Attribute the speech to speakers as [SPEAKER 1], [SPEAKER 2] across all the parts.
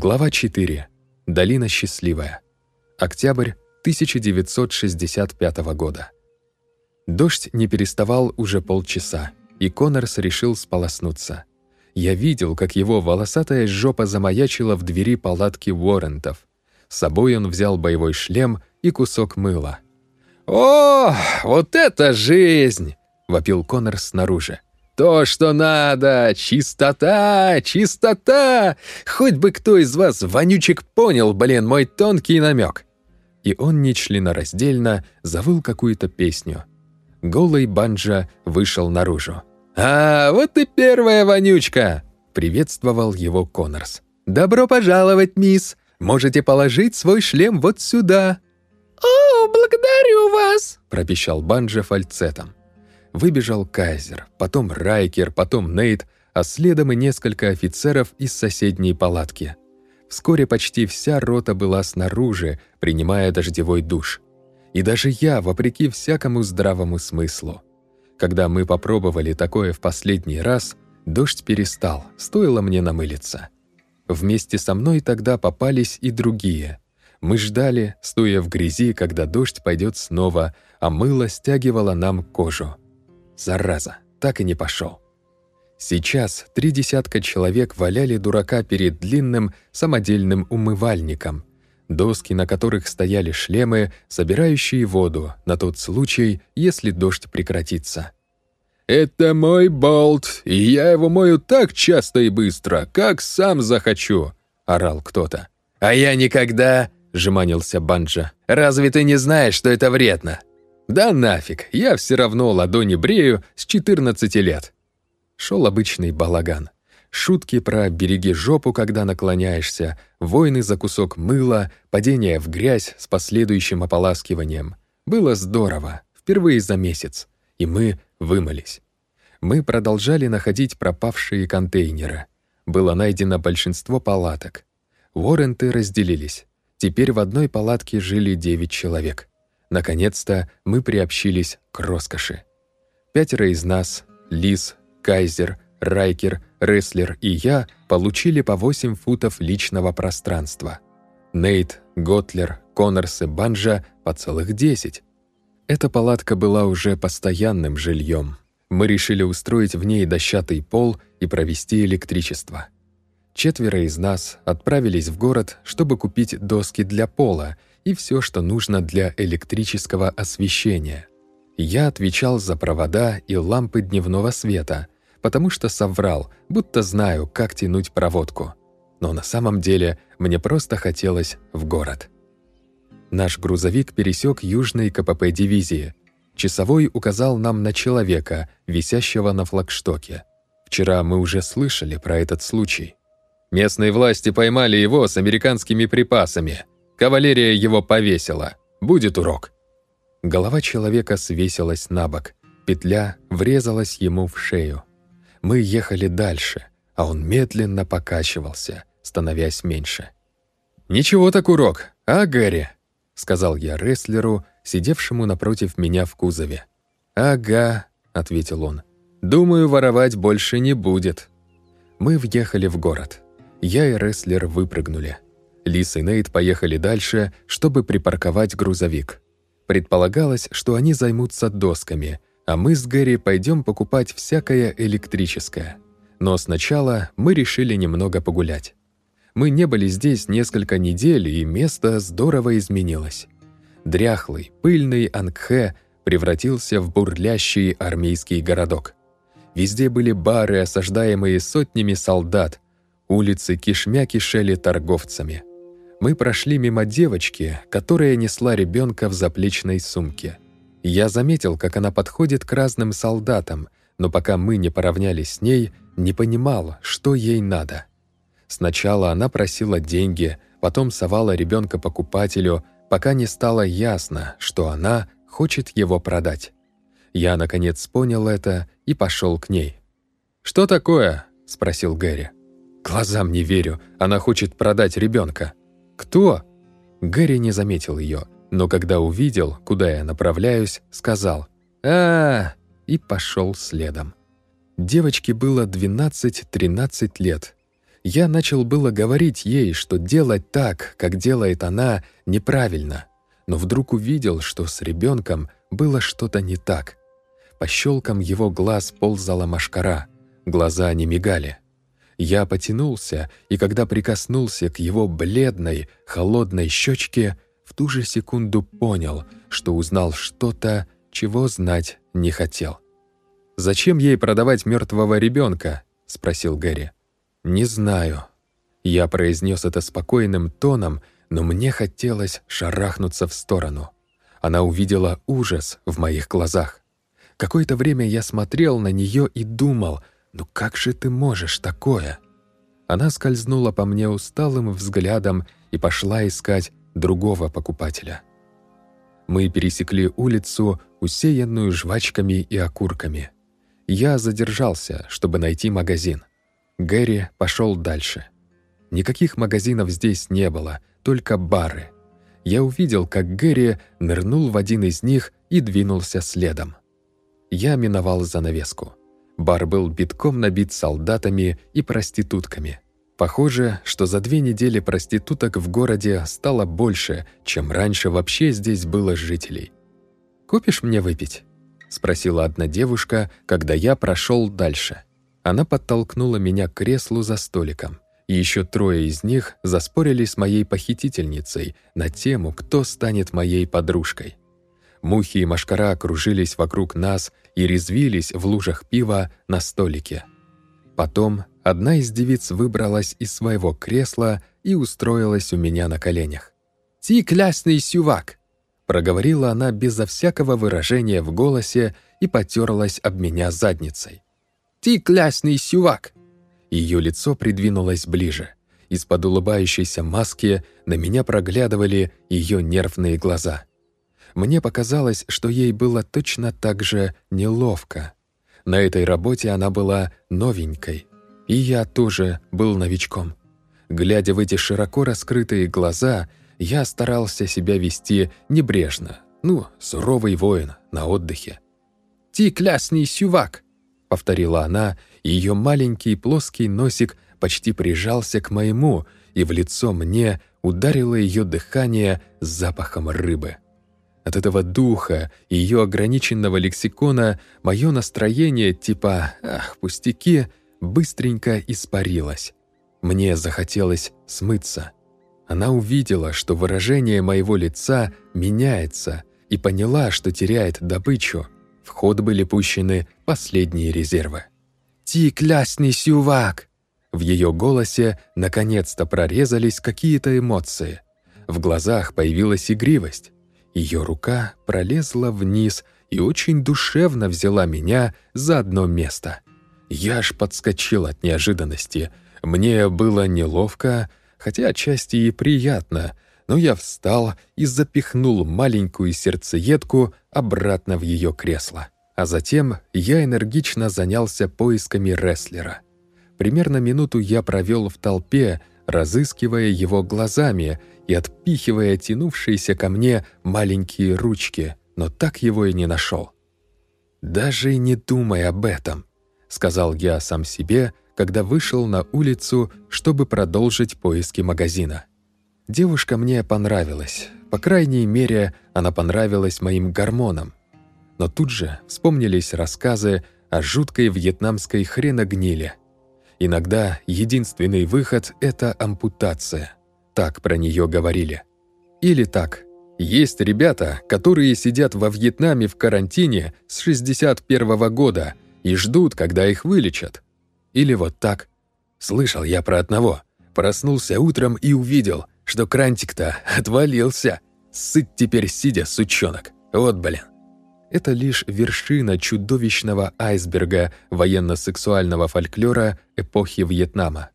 [SPEAKER 1] Глава 4. Долина счастливая. Октябрь 1965 года. Дождь не переставал уже полчаса, и Коннорс решил сполоснуться. Я видел, как его волосатая жопа замаячила в двери палатки Уоррентов. С собой он взял боевой шлем и кусок мыла.
[SPEAKER 2] «О, вот это жизнь!» — вопил Коннорс снаружи. То, что надо! Чистота! Чистота! Хоть бы кто из вас, вонючек, понял, блин, мой тонкий намек.
[SPEAKER 1] И он нечленораздельно завыл какую-то песню. Голый банджа вышел наружу.
[SPEAKER 2] «А, вот и первая вонючка!» — приветствовал его Коннорс. «Добро пожаловать, мисс! Можете положить свой шлем вот сюда!»
[SPEAKER 3] «О, благодарю вас!»
[SPEAKER 1] — пропищал банджа фальцетом. Выбежал Кайзер, потом Райкер, потом Нейт, а следом и несколько офицеров из соседней палатки. Вскоре почти вся рота была снаружи, принимая дождевой душ. И даже я, вопреки всякому здравому смыслу. Когда мы попробовали такое в последний раз, дождь перестал, стоило мне намылиться. Вместе со мной тогда попались и другие. Мы ждали, стоя в грязи, когда дождь пойдет снова, а мыло стягивало нам кожу. Зараза, так и не пошел. Сейчас три десятка человек валяли дурака перед длинным самодельным умывальником, доски, на которых стояли шлемы, собирающие воду на тот случай, если дождь прекратится.
[SPEAKER 2] «Это мой болт, и я его мою так часто и быстро, как сам захочу», — орал кто-то.
[SPEAKER 4] «А я никогда», — жеманился Банджа. «Разве ты не знаешь, что это вредно?»
[SPEAKER 2] Да нафиг, я все равно ладони брею с 14 лет.
[SPEAKER 1] Шел обычный балаган. Шутки про «береги жопу, когда наклоняешься», войны за кусок мыла, падение в грязь с последующим ополаскиванием. Было здорово, впервые за месяц, и мы вымылись. Мы продолжали находить пропавшие контейнеры. Было найдено большинство палаток. Уорренты разделились. Теперь в одной палатке жили девять человек. Наконец-то мы приобщились к роскоши. Пятеро из нас — Лис, Кайзер, Райкер, Рестлер и я — получили по 8 футов личного пространства. Нейт, Готлер, Коннорс и Банжа — по целых 10. Эта палатка была уже постоянным жильем. Мы решили устроить в ней дощатый пол и провести электричество. Четверо из нас отправились в город, чтобы купить доски для пола — и все, что нужно для электрического освещения. Я отвечал за провода и лампы дневного света, потому что соврал, будто знаю, как тянуть проводку. Но на самом деле мне просто хотелось в город. Наш грузовик пересек южный КПП дивизии. Часовой указал нам на человека, висящего на флагштоке. Вчера мы уже слышали про этот случай.
[SPEAKER 2] Местные власти поймали его с американскими припасами — Кавалерия его повесила. Будет урок».
[SPEAKER 1] Голова человека свесилась на бок. Петля врезалась ему в шею. Мы ехали дальше, а он медленно покачивался, становясь меньше.
[SPEAKER 2] «Ничего так урок, а, Гэри?» — сказал я рестлеру, сидевшему напротив меня в кузове.
[SPEAKER 1] «Ага», — ответил он.
[SPEAKER 2] «Думаю, воровать больше не будет».
[SPEAKER 1] Мы въехали в город. Я и рестлер выпрыгнули. Лис и Нейт поехали дальше, чтобы припарковать грузовик. Предполагалось, что они займутся досками, а мы с Гэри пойдем покупать всякое электрическое. Но сначала мы решили немного погулять. Мы не были здесь несколько недель, и место здорово изменилось. Дряхлый, пыльный Ангхэ превратился в бурлящий армейский городок. Везде были бары, осаждаемые сотнями солдат, улицы кишмя кишели торговцами мы прошли мимо девочки, которая несла ребенка в заплечной сумке. Я заметил, как она подходит к разным солдатам, но пока мы не поравнялись с ней, не понимал, что ей надо. Сначала она просила деньги, потом совала ребенка покупателю, пока не стало ясно, что она хочет его продать. Я, наконец, понял это и пошел к ней.
[SPEAKER 2] «Что такое?» — спросил Гэри.
[SPEAKER 1] «Глазам не верю, она хочет продать ребенка.
[SPEAKER 2] «Кто?»
[SPEAKER 1] Гэри не заметил ее, но когда увидел, куда я направляюсь, сказал а, и пошел следом. Девочке было 12-13 лет. Я начал было говорить ей, что делать так, как делает она, неправильно, но вдруг увидел, что с ребенком было что-то не так. По щелкам его глаз ползала машкара, глаза не мигали. Я потянулся, и когда прикоснулся к его бледной, холодной щечке, в ту же секунду понял, что узнал что-то, чего знать не хотел. «Зачем ей продавать мертвого ребенка? спросил Гэри. «Не знаю». Я произнес это спокойным тоном, но мне хотелось шарахнуться в сторону. Она увидела ужас в моих глазах. Какое-то время я смотрел на нее и думал, «Ну как же ты можешь такое?» Она скользнула по мне усталым взглядом и пошла искать другого покупателя. Мы пересекли улицу, усеянную жвачками и окурками. Я задержался, чтобы найти магазин. Гэри пошел дальше. Никаких магазинов здесь не было, только бары. Я увидел, как Гэри нырнул в один из них и двинулся следом. Я миновал занавеску. Бар был битком набит солдатами и проститутками. Похоже, что за две недели проституток в городе стало больше, чем раньше вообще здесь было жителей. «Купишь мне выпить?» — спросила одна девушка, когда я прошел дальше. Она подтолкнула меня к креслу за столиком. Еще трое из них заспорили с моей похитительницей на тему, кто станет моей подружкой. Мухи и машкара окружились вокруг нас и резвились в лужах пива на столике. Потом одна из девиц выбралась из своего кресла и устроилась у меня на коленях. «Ти клясный сювак!» проговорила она безо всякого выражения в голосе и потерлась об меня задницей. «Ти клясный сювак!» Ее лицо придвинулось ближе. Из-под улыбающейся маски на меня проглядывали ее нервные глаза. Мне показалось, что ей было точно так же неловко. На этой работе она была новенькой, и я тоже был новичком. Глядя в эти широко раскрытые глаза, я старался себя вести небрежно, ну, суровый воин на отдыхе. «Ти клясный сювак!» — повторила она, и ее маленький плоский носик почти прижался к моему, и в лицо мне ударило ее дыхание с запахом рыбы. От этого духа и ее ограниченного лексикона мое настроение типа «ах, пустяки» быстренько испарилось. Мне захотелось смыться. Она увидела, что выражение моего лица меняется, и поняла, что теряет добычу. В ход были пущены последние резервы. «Ти клясный сювак!» В ее голосе наконец-то прорезались какие-то эмоции. В глазах появилась игривость. Ее рука пролезла вниз и очень душевно взяла меня за одно место. Я аж подскочил от неожиданности. Мне было неловко, хотя отчасти и приятно, но я встал и запихнул маленькую сердцеедку обратно в ее кресло. А затем я энергично занялся поисками рестлера. Примерно минуту я провел в толпе, разыскивая его глазами и отпихивая тянувшиеся ко мне маленькие ручки, но так его и не нашел. «Даже не думай об этом», — сказал я сам себе, когда вышел на улицу, чтобы продолжить поиски магазина. Девушка мне понравилась. По крайней мере, она понравилась моим гормонам. Но тут же вспомнились рассказы о жуткой вьетнамской хреногниле. Иногда единственный выход — это ампутация. Так про нее говорили. Или так. Есть ребята, которые сидят во Вьетнаме в карантине с 61 -го года и ждут, когда их вылечат. Или вот так. Слышал я про одного. Проснулся утром и увидел, что крантик-то отвалился. Сыт теперь сидя, сучонок. Вот блин. Это лишь вершина чудовищного айсберга военно-сексуального фольклора эпохи Вьетнама.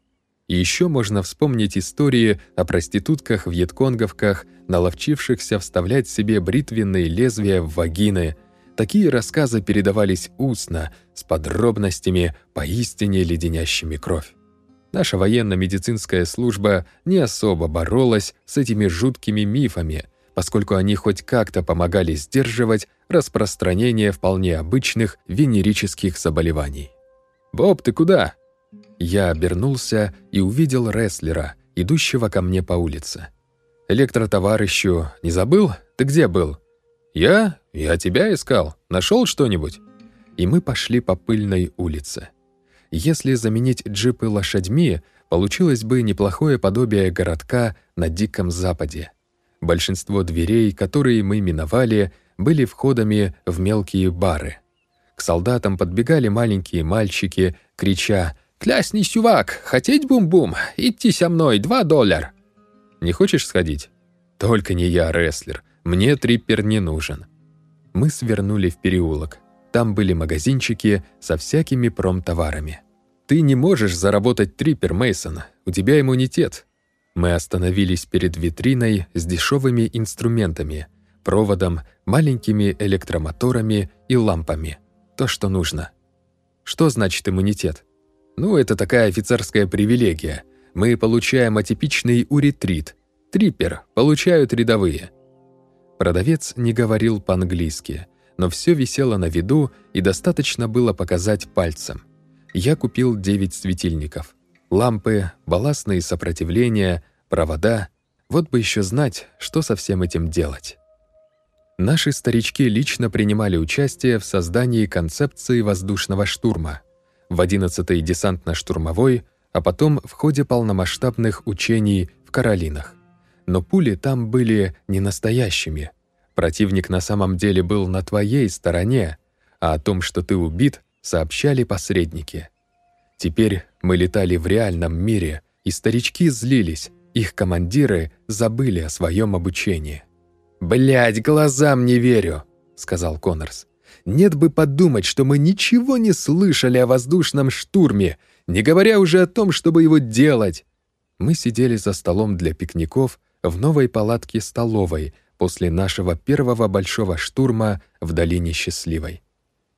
[SPEAKER 1] И еще можно вспомнить истории о проститутках-вьетконговках, наловчившихся вставлять себе бритвенные лезвия в вагины. Такие рассказы передавались устно, с подробностями, поистине леденящими кровь. Наша военно-медицинская служба не особо боролась с этими жуткими мифами, поскольку они хоть как-то помогали сдерживать распространение вполне обычных венерических заболеваний. «Боб, ты куда?» Я обернулся и увидел рестлера, идущего ко мне по улице. «Электротоварищу не забыл? Ты где был?» «Я? Я тебя искал. Нашел что-нибудь?» И мы пошли по пыльной улице. Если заменить джипы лошадьми, получилось бы неплохое подобие городка на Диком Западе. Большинство дверей, которые мы миновали, были входами в мелкие бары. К солдатам подбегали маленькие мальчики, крича «Клясний сювак! Хотеть бум-бум? Идти со мной, два доллар!» «Не хочешь сходить?» «Только не я, рестлер. Мне триппер не нужен». Мы свернули в переулок. Там были магазинчики со всякими промтоварами. «Ты не можешь заработать триппер, Мейсон. У тебя иммунитет». Мы остановились перед витриной с дешевыми инструментами, проводом, маленькими электромоторами и лампами. То, что нужно. Что значит иммунитет? Ну, это такая офицерская привилегия. Мы получаем атипичный уретрит. Триппер получают рядовые. Продавец не говорил по-английски, но все висело на виду и достаточно было показать пальцем. Я купил 9 светильников. Лампы, балластные сопротивления, провода. Вот бы еще знать, что со всем этим делать. Наши старички лично принимали участие в создании концепции воздушного штурма — в 11-й десантно-штурмовой, а потом в ходе полномасштабных учений в Каролинах. Но пули там были не настоящими. Противник на самом деле был на твоей стороне, а о том, что ты убит, сообщали посредники. Теперь мы летали в реальном мире, и старички злились, их командиры забыли о своем обучении. «Блядь, глазам не верю», — сказал Коннорс. Нет бы подумать, что мы ничего не слышали о воздушном штурме, не говоря уже о том, чтобы его делать. Мы сидели за столом для пикников в новой палатке столовой после нашего первого большого штурма в Долине Счастливой.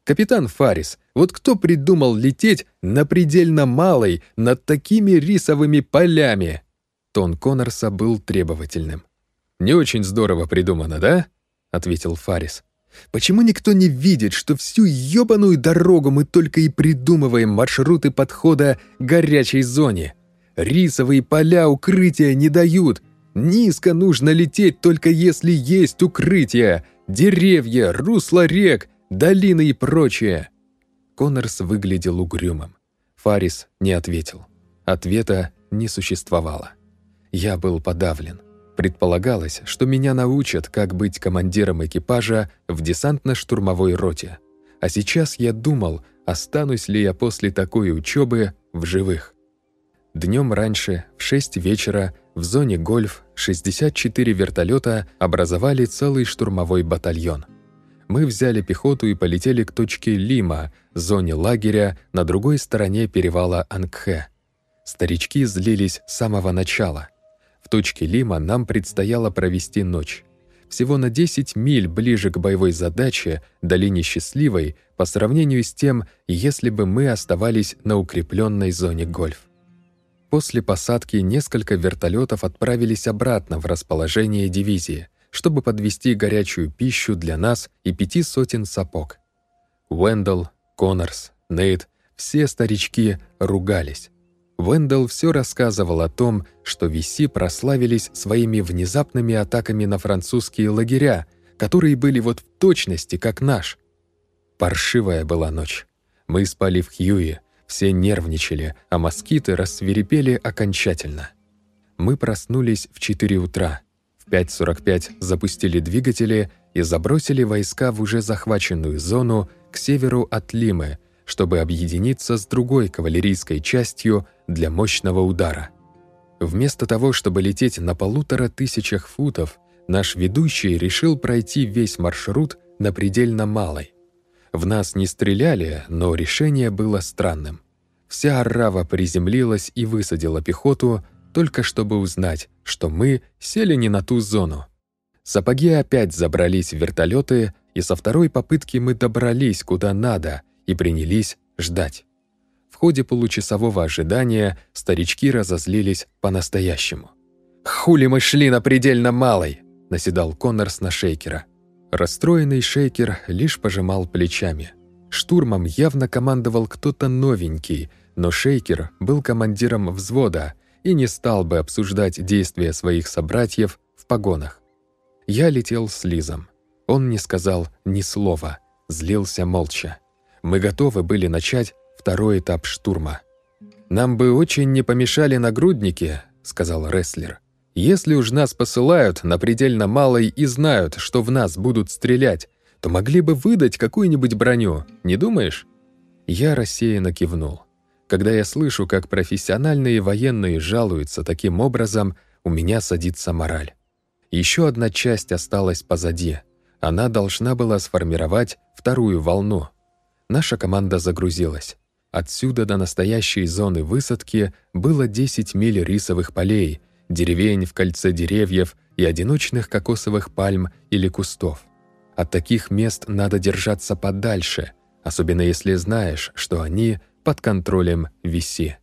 [SPEAKER 1] «Капитан Фарис, вот кто придумал лететь на предельно малой над такими рисовыми полями?» Тон Коннорса был требовательным. «Не очень здорово придумано, да?» — ответил Фарис. Почему никто не видит, что всю ёбаную дорогу мы только и придумываем маршруты подхода к горячей зоне? Рисовые поля укрытия не дают. Низко нужно лететь только если есть укрытие, деревья, русло рек, долины и прочее. Коннорс выглядел угрюмым. Фарис не ответил. Ответа не существовало. Я был подавлен. Предполагалось, что меня научат, как быть командиром экипажа в десантно-штурмовой роте. А сейчас я думал, останусь ли я после такой учебы в живых. Днем раньше, в 6 вечера, в зоне гольф 64 вертолета образовали целый штурмовой батальон. Мы взяли пехоту и полетели к точке Лима, зоне лагеря на другой стороне перевала Ангхэ. Старички злились с самого начала — в точке Лима нам предстояло провести ночь. Всего на 10 миль ближе к боевой задаче, долине Счастливой, по сравнению с тем, если бы мы оставались на укрепленной зоне гольф. После посадки несколько вертолетов отправились обратно в расположение дивизии, чтобы подвести горячую пищу для нас и пяти сотен сапог. Уэндалл, Коннорс, Нейт, все старички ругались. Вендел все рассказывал о том, что Виси прославились своими внезапными атаками на французские лагеря, которые были вот в точности, как наш. Паршивая была ночь. Мы спали в Хьюи, все нервничали, а москиты рассверепели окончательно. Мы проснулись в 4 утра. В 5.45 запустили двигатели и забросили войска в уже захваченную зону к северу от Лимы, чтобы объединиться с другой кавалерийской частью для мощного удара. Вместо того, чтобы лететь на полутора тысячах футов, наш ведущий решил пройти весь маршрут на предельно малой. В нас не стреляли, но решение было странным. Вся арава приземлилась и высадила пехоту, только чтобы узнать, что мы сели не на ту зону. Сапоги опять забрались в вертолеты, и со второй попытки мы добрались куда надо и принялись ждать. В ходе получасового ожидания старички разозлились по-настоящему. «Хули мы шли на предельно малой!» — наседал Коннорс на шейкера. Расстроенный шейкер лишь пожимал плечами. Штурмом явно командовал кто-то новенький, Но Шейкер был командиром взвода и не стал бы обсуждать действия своих собратьев в погонах. Я летел с Лизом. Он не сказал ни слова, злился молча. Мы готовы были начать второй этап штурма. «Нам бы очень не помешали нагрудники», — сказал рестлер. «Если уж нас посылают на предельно малой и знают, что в нас будут стрелять, то могли бы выдать какую-нибудь броню, не думаешь?» Я рассеянно кивнул. Когда я слышу, как профессиональные военные жалуются таким образом, у меня садится мораль. Еще одна часть осталась позади. Она должна была сформировать вторую волну. Наша команда загрузилась. Отсюда до настоящей зоны высадки было 10 миль рисовых полей, деревень в кольце деревьев и одиночных кокосовых пальм или кустов. От таких мест надо держаться подальше, особенно если знаешь, что они под контролем Виси.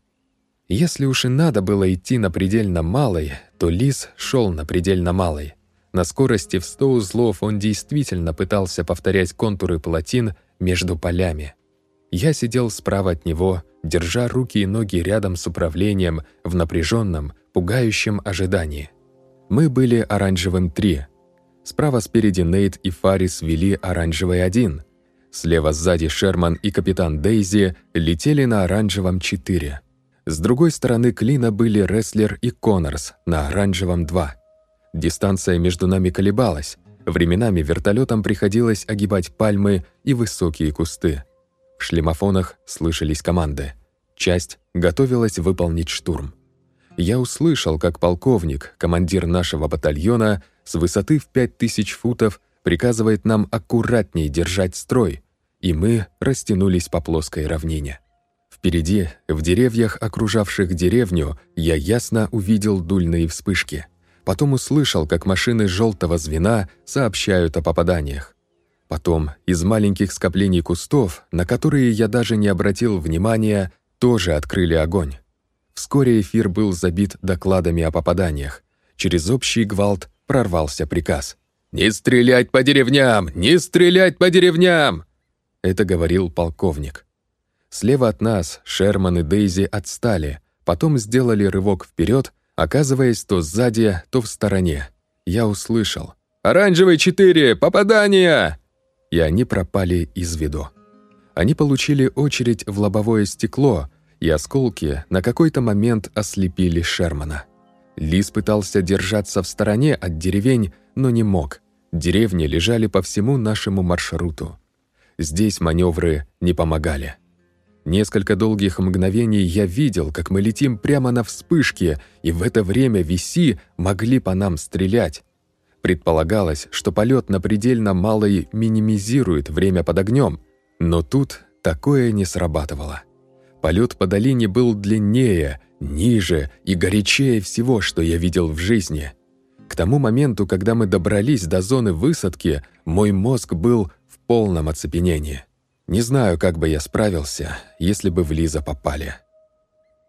[SPEAKER 1] Если уж и надо было идти на предельно малой, то Лис шел на предельно малой. На скорости в 100 узлов он действительно пытался повторять контуры плотин между полями. Я сидел справа от него, держа руки и ноги рядом с управлением в напряженном, пугающем ожидании. Мы были оранжевым 3. Справа спереди Нейт и Фарис вели оранжевый 1. Слева сзади Шерман и капитан Дейзи летели на оранжевом 4. С другой стороны клина были Рестлер и Коннорс на оранжевом 2. Дистанция между нами колебалась. Временами вертолетам приходилось огибать пальмы и высокие кусты. В шлемофонах слышались команды. Часть готовилась выполнить штурм. Я услышал, как полковник, командир нашего батальона, с высоты в 5000 футов приказывает нам аккуратнее держать строй, и мы растянулись по плоской равнине. Впереди, в деревьях, окружавших деревню, я ясно увидел дульные вспышки. Потом услышал, как машины желтого звена сообщают о попаданиях. Потом из маленьких скоплений кустов, на которые я даже не обратил внимания, тоже открыли огонь. Вскоре эфир был забит докладами о попаданиях. Через общий гвалт прорвался приказ. «Не стрелять по деревням! Не стрелять по деревням!» Это говорил полковник. Слева от нас Шерман и Дейзи отстали, потом сделали рывок вперед, оказываясь то сзади, то в стороне. Я услышал. «Оранжевый четыре! Попадание!» И они пропали из виду. Они получили очередь в лобовое стекло, и осколки на какой-то момент ослепили Шермана. Лис пытался держаться в стороне от деревень, но не мог. Деревни лежали по всему нашему маршруту. Здесь маневры не помогали. Несколько долгих мгновений я видел, как мы летим прямо на вспышке, и в это время виси могли по нам стрелять. Предполагалось, что полет на предельно малой минимизирует время под огнем, но тут такое не срабатывало. Полет по долине был длиннее, ниже и горячее всего, что я видел в жизни. К тому моменту, когда мы добрались до зоны высадки, мой мозг был в полном оцепенении. Не знаю, как бы я справился, если бы в Лиза попали.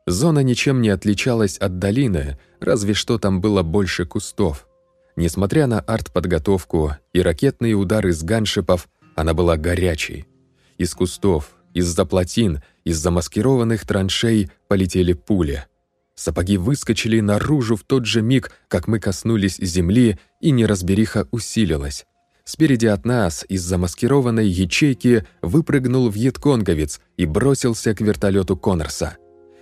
[SPEAKER 1] Зона ничем не отличалась от долины, разве что там было больше кустов. Несмотря на артподготовку и ракетные удары с ганшипов, она была горячей. Из кустов, из-за плотин, из замаскированных траншей полетели пули — Сапоги выскочили наружу в тот же миг, как мы коснулись земли, и неразбериха усилилась. Спереди от нас, из замаскированной ячейки, выпрыгнул вьетконговец и бросился к вертолету Коннорса.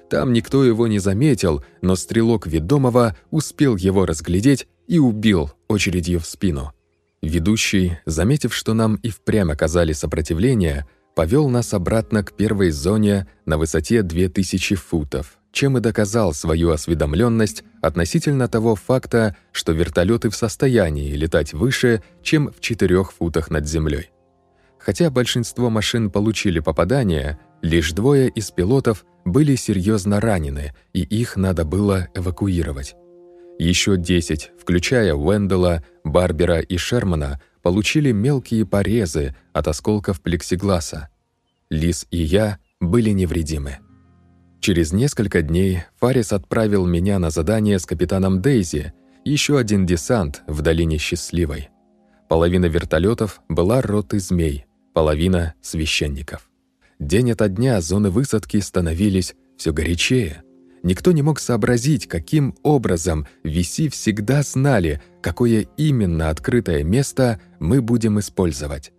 [SPEAKER 1] Там никто его не заметил, но стрелок ведомого успел его разглядеть и убил очередью в спину. Ведущий, заметив, что нам и впрямь оказали сопротивление, повел нас обратно к первой зоне на высоте 2000 футов чем и доказал свою осведомленность относительно того факта, что вертолеты в состоянии летать выше, чем в четырех футах над землей. Хотя большинство машин получили попадания, лишь двое из пилотов были серьезно ранены, и их надо было эвакуировать. Еще 10, включая Уэндела, Барбера и Шермана, получили мелкие порезы от осколков плексигласа. Лис и я были невредимы. Через несколько дней Фарис отправил меня на задание с капитаном Дейзи, еще один десант в долине Счастливой. Половина вертолетов была роты змей, половина — священников. День ото дня зоны высадки становились все горячее. Никто не мог сообразить, каким образом виси всегда знали, какое именно открытое место мы будем использовать.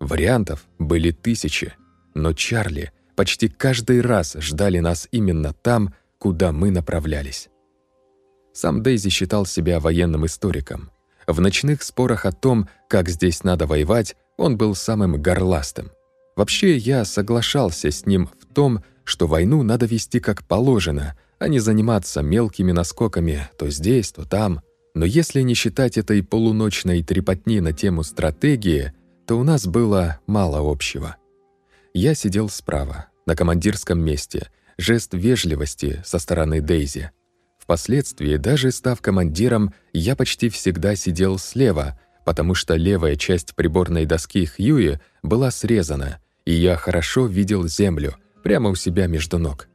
[SPEAKER 1] Вариантов были тысячи, но Чарли почти каждый раз ждали нас именно там, куда мы направлялись. Сам Дейзи считал себя военным историком. В ночных спорах о том, как здесь надо воевать, он был самым горластым. Вообще, я соглашался с ним в том, что войну надо вести как положено, а не заниматься мелкими наскоками то здесь, то там. Но если не считать этой полуночной трепотни на тему стратегии, то у нас было мало общего. Я сидел справа, на командирском месте, жест вежливости со стороны Дейзи — Впоследствии, даже став командиром, я почти всегда сидел слева, потому что левая часть приборной доски Хьюи была срезана, и я хорошо видел землю прямо у себя между ног.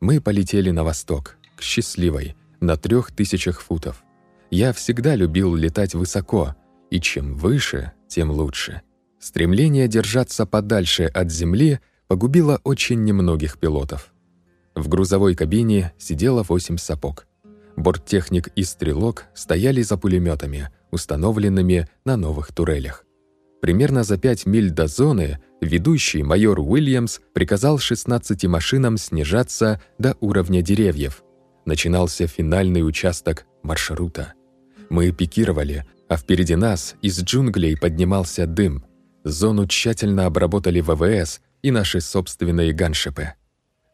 [SPEAKER 1] Мы полетели на восток, к Счастливой, на трех тысячах футов. Я всегда любил летать высоко, и чем выше, тем лучше. Стремление держаться подальше от земли погубило очень немногих пилотов. В грузовой кабине сидело восемь сапог. Борттехник и стрелок стояли за пулеметами, установленными на новых турелях. Примерно за пять миль до зоны ведущий майор Уильямс приказал 16 машинам снижаться до уровня деревьев. Начинался финальный участок маршрута. Мы пикировали, а впереди нас из джунглей поднимался дым. Зону тщательно обработали ВВС и наши собственные ганшипы.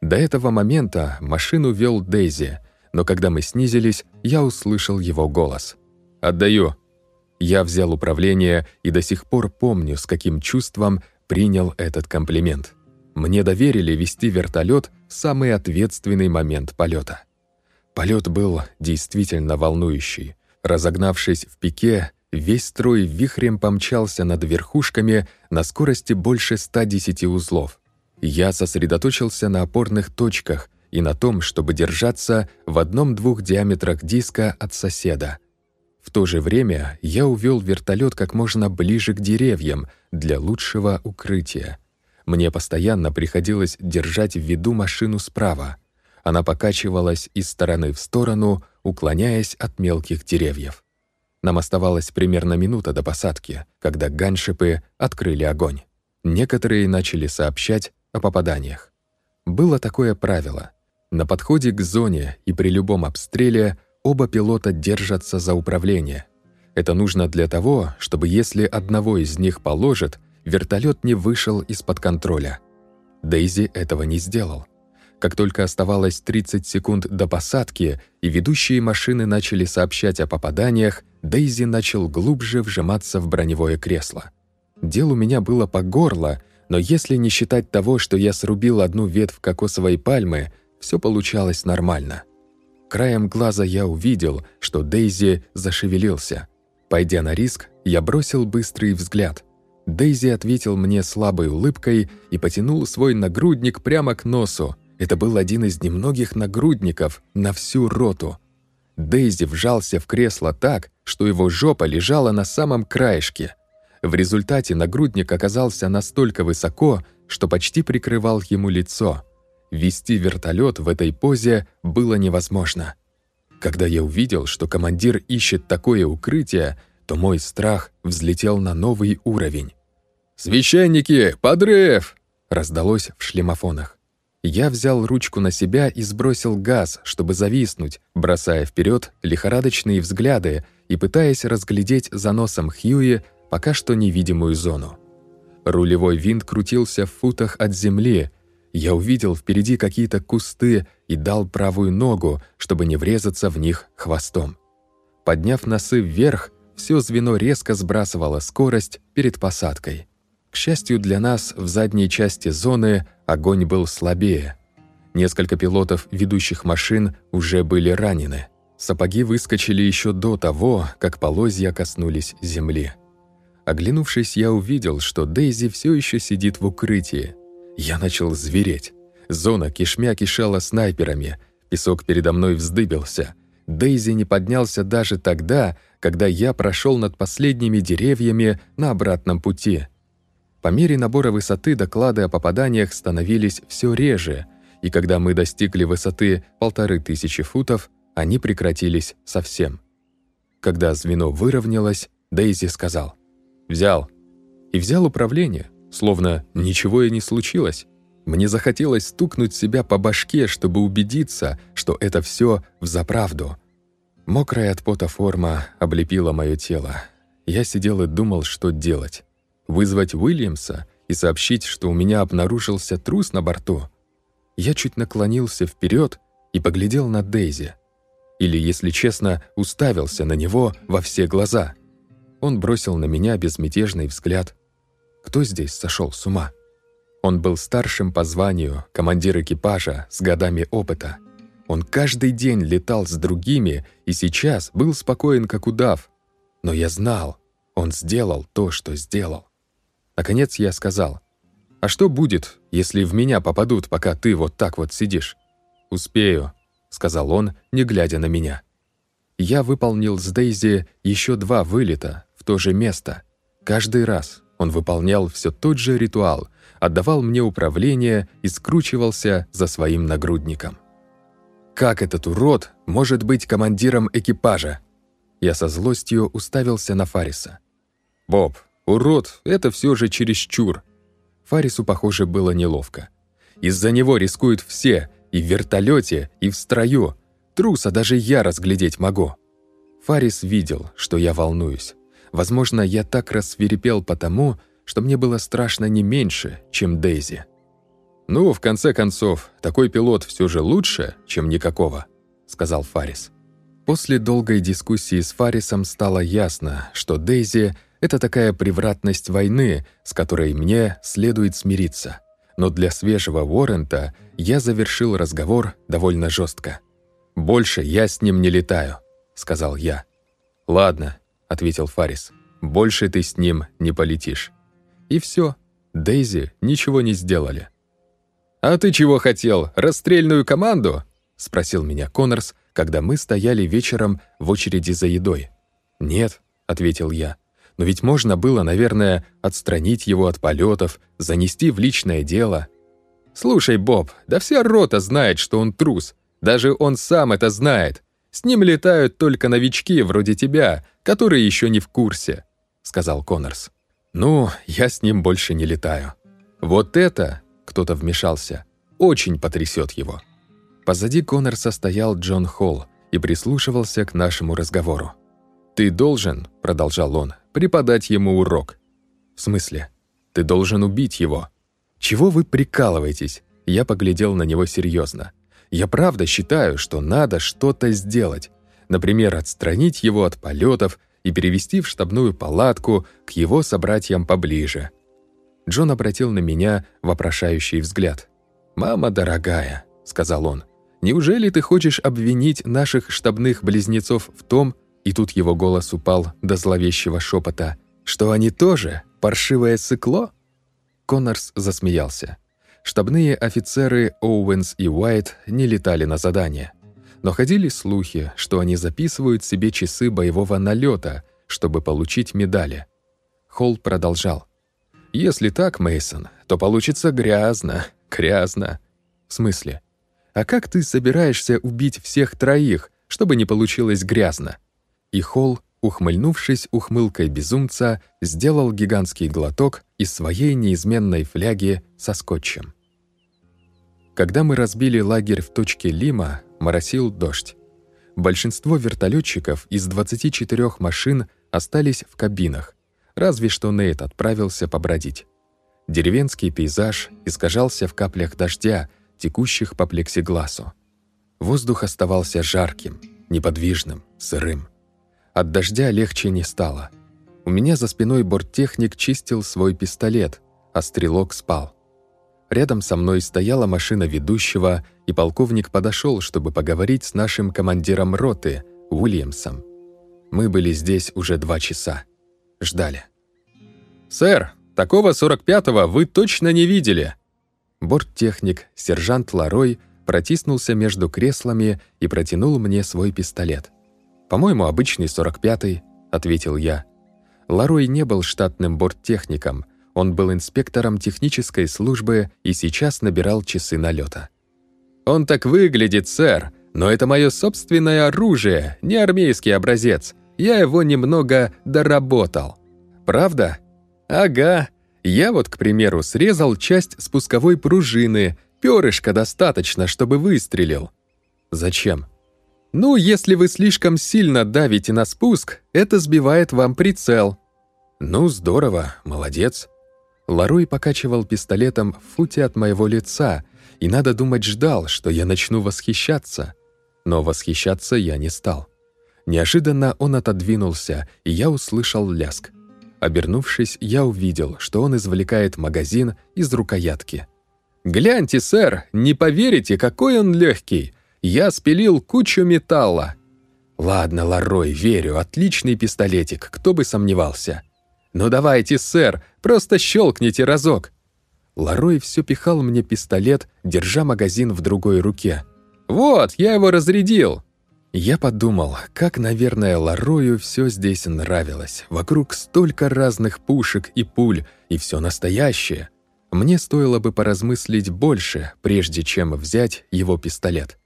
[SPEAKER 1] До этого момента машину вел Дейзи, но когда мы снизились, я услышал его голос. «Отдаю». Я взял управление и до сих пор помню, с каким чувством принял этот комплимент. Мне доверили вести вертолет в самый ответственный момент полета. Полет был действительно волнующий. Разогнавшись в пике, весь строй вихрем помчался над верхушками на скорости больше 110 узлов. Я сосредоточился на опорных точках и на том, чтобы держаться в одном-двух диаметрах диска от соседа. В то же время я увел вертолет как можно ближе к деревьям для лучшего укрытия. Мне постоянно приходилось держать в виду машину справа. Она покачивалась из стороны в сторону, уклоняясь от мелких деревьев. Нам оставалась примерно минута до посадки, когда ганшипы открыли огонь. Некоторые начали сообщать, о попаданиях. Было такое правило. На подходе к зоне и при любом обстреле оба пилота держатся за управление. Это нужно для того, чтобы если одного из них положит, вертолет не вышел из-под контроля. Дейзи этого не сделал. Как только оставалось 30 секунд до посадки и ведущие машины начали сообщать о попаданиях, Дейзи начал глубже вжиматься в броневое кресло. Дел у меня было по горло, но если не считать того, что я срубил одну ветвь кокосовой пальмы, все получалось нормально. Краем глаза я увидел, что Дейзи зашевелился. Пойдя на риск, я бросил быстрый взгляд. Дейзи ответил мне слабой улыбкой и потянул свой нагрудник прямо к носу. Это был один из немногих нагрудников на всю роту. Дейзи вжался в кресло так, что его жопа лежала на самом краешке — в результате нагрудник оказался настолько высоко, что почти прикрывал ему лицо. Вести вертолет в этой позе было невозможно. Когда я увидел, что командир ищет такое укрытие, то мой страх взлетел на новый уровень. «Священники, подрыв!» раздалось в шлемофонах. Я взял ручку на себя и сбросил газ, чтобы зависнуть, бросая вперед лихорадочные взгляды и пытаясь разглядеть за носом Хьюи пока что невидимую зону. Рулевой винт крутился в футах от земли. Я увидел впереди какие-то кусты и дал правую ногу, чтобы не врезаться в них хвостом. Подняв носы вверх, все звено резко сбрасывало скорость перед посадкой. К счастью для нас, в задней части зоны огонь был слабее. Несколько пилотов ведущих машин уже были ранены. Сапоги выскочили еще до того, как полозья коснулись земли. Оглянувшись, я увидел, что Дейзи все еще сидит в укрытии. Я начал звереть. Зона кишмя кишела снайперами. Песок передо мной вздыбился. Дейзи не поднялся даже тогда, когда я прошел над последними деревьями на обратном пути. По мере набора высоты доклады о попаданиях становились все реже, и когда мы достигли высоты полторы тысячи футов, они прекратились совсем. Когда звено выровнялось, Дейзи сказал «Взял». И взял управление, словно ничего и не случилось. Мне захотелось стукнуть себя по башке, чтобы убедиться, что это все взаправду. Мокрая от пота форма облепила мое тело. Я сидел и думал, что делать. Вызвать Уильямса и сообщить, что у меня обнаружился трус на борту. Я чуть наклонился вперед и поглядел на Дейзи. Или, если честно, уставился на него во все глаза. Он бросил на меня безмятежный взгляд. Кто здесь сошел с ума? Он был старшим по званию, командир экипажа с годами опыта. Он каждый день летал с другими и сейчас был спокоен, как удав. Но я знал, он сделал то, что сделал. Наконец я сказал, «А что будет, если в меня попадут, пока ты вот так вот сидишь?» «Успею», — сказал он, не глядя на меня. Я выполнил с Дейзи еще два вылета в то же место. Каждый раз он выполнял все тот же ритуал, отдавал мне управление и скручивался за своим нагрудником. Как этот урод может быть командиром экипажа? Я со злостью уставился на Фариса. «Боб, урод — это все же чересчур». Фарису, похоже, было неловко. Из-за него рискуют все, и в вертолете, и в строю. Труса даже я разглядеть могу. Фарис видел, что я волнуюсь. Возможно, я так рассверепел потому, что мне было страшно не меньше, чем Дейзи. «Ну, в конце концов, такой пилот все же лучше, чем никакого», — сказал Фарис. После долгой дискуссии с Фарисом стало ясно, что Дейзи — это такая превратность войны, с которой мне следует смириться. Но для свежего Уоррента я завершил разговор довольно жестко. «Больше я с ним не летаю», — сказал я. «Ладно», — ответил Фарис, — «больше ты с ним не полетишь». И все. Дейзи ничего не сделали. «А ты чего хотел? Расстрельную команду?» — спросил меня Коннорс, когда мы стояли вечером в очереди за едой. «Нет», — ответил я. «Но ведь можно было, наверное, отстранить его от полетов, занести в личное дело». «Слушай, Боб, да вся рота знает, что он трус. Даже он сам это знает. С ним летают только новички вроде тебя, которые еще не в курсе», — сказал Коннорс. «Ну, я с ним больше не летаю. Вот это кто-то вмешался, очень потрясет его. Позади Коннорса стоял Джон Холл и прислушивался к нашему разговору. «Ты должен», — продолжал он, — «преподать ему урок». «В смысле? Ты должен убить его». «Чего вы прикалываетесь?» Я поглядел на него серьезно. «Я правда считаю, что надо что-то сделать. Например, отстранить его от полетов и перевести в штабную палатку к его собратьям поближе. Джон обратил на меня вопрошающий взгляд. «Мама дорогая», — сказал он, — «неужели ты хочешь обвинить наших штабных близнецов в том, и тут его голос упал до зловещего шепота, что они тоже паршивое сыкло?» Коннорс засмеялся. Штабные офицеры Оуэнс и Уайт не летали на задание. Но ходили слухи, что они записывают себе часы боевого налета, чтобы получить медали. Холл продолжал. Если так, Мейсон, то получится грязно, грязно. В смысле? А как ты собираешься убить всех троих, чтобы не получилось грязно? И Холл, ухмыльнувшись ухмылкой безумца, сделал гигантский глоток из своей неизменной фляги со скотчем. Когда мы разбили лагерь в точке Лима, моросил дождь. Большинство вертолетчиков из 24 машин остались в кабинах, Разве что Нейт отправился побродить. Деревенский пейзаж искажался в каплях дождя, текущих по плексигласу. Воздух оставался жарким, неподвижным, сырым. От дождя легче не стало. У меня за спиной борттехник чистил свой пистолет, а стрелок спал. Рядом со мной стояла машина ведущего, и полковник подошел, чтобы поговорить с нашим командиром роты, Уильямсом. Мы были здесь уже два часа ждали. «Сэр, такого 45-го вы точно не видели!» Борттехник, сержант Ларой, протиснулся между креслами и протянул мне свой пистолет. «По-моему, обычный 45-й», — ответил я. Ларой не был штатным борттехником, он был инспектором технической службы и сейчас набирал часы налета. Он так выглядит, сэр, но это мое собственное оружие, не армейский образец. Я его немного доработал. Правда? Ага. Я вот, к примеру, срезал часть спусковой пружины, перышка достаточно, чтобы выстрелил. Зачем? Ну, если вы слишком сильно давите на спуск, это сбивает вам прицел. Ну, здорово, молодец. Ларой покачивал пистолетом в футе от моего лица, и, надо думать, ждал, что я начну восхищаться. Но восхищаться я не стал. Неожиданно он отодвинулся, и я услышал ляск. Обернувшись, я увидел, что он извлекает магазин из рукоятки. «Гляньте, сэр, не поверите, какой он легкий! Я спилил кучу металла!» «Ладно, Ларой, верю, отличный пистолетик, кто бы сомневался!» «Ну давайте, сэр, просто щелкните разок!» Ларой все пихал мне пистолет, держа магазин в другой руке. «Вот, я его разрядил!» Я подумал, как, наверное, Ларою все здесь нравилось. Вокруг столько разных пушек и пуль, и все настоящее. Мне стоило бы поразмыслить больше, прежде чем взять его пистолет.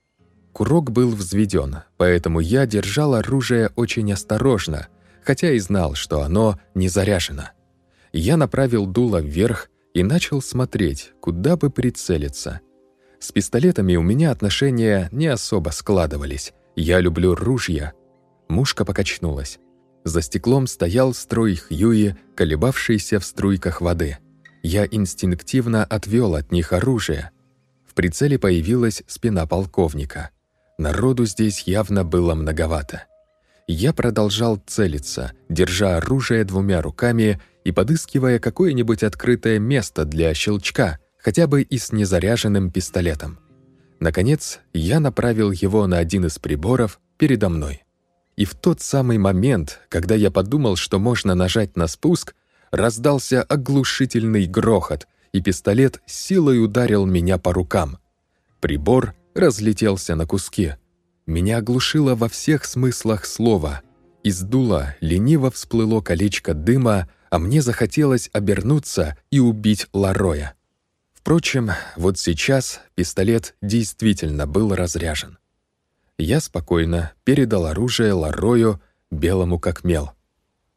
[SPEAKER 1] Курок был взведен, поэтому я держал оружие очень осторожно, хотя и знал, что оно не заряжено. Я направил дуло вверх и начал смотреть, куда бы прицелиться. С пистолетами у меня отношения не особо складывались, «Я люблю ружья». Мушка покачнулась. За стеклом стоял строй Хьюи, колебавшийся в струйках воды. Я инстинктивно отвел от них оружие. В прицеле появилась спина полковника. Народу здесь явно было многовато. Я продолжал целиться, держа оружие двумя руками и подыскивая какое-нибудь открытое место для щелчка, хотя бы и с незаряженным пистолетом. Наконец, я направил его на один из приборов передо мной. И в тот самый момент, когда я подумал, что можно нажать на спуск, раздался оглушительный грохот, и пистолет силой ударил меня по рукам. Прибор разлетелся на куски. Меня оглушило во всех смыслах слова. Из дула лениво всплыло колечко дыма, а мне захотелось обернуться и убить Лароя. Впрочем, вот сейчас пистолет действительно был разряжен. Я спокойно передал оружие Ларою, белому как мел.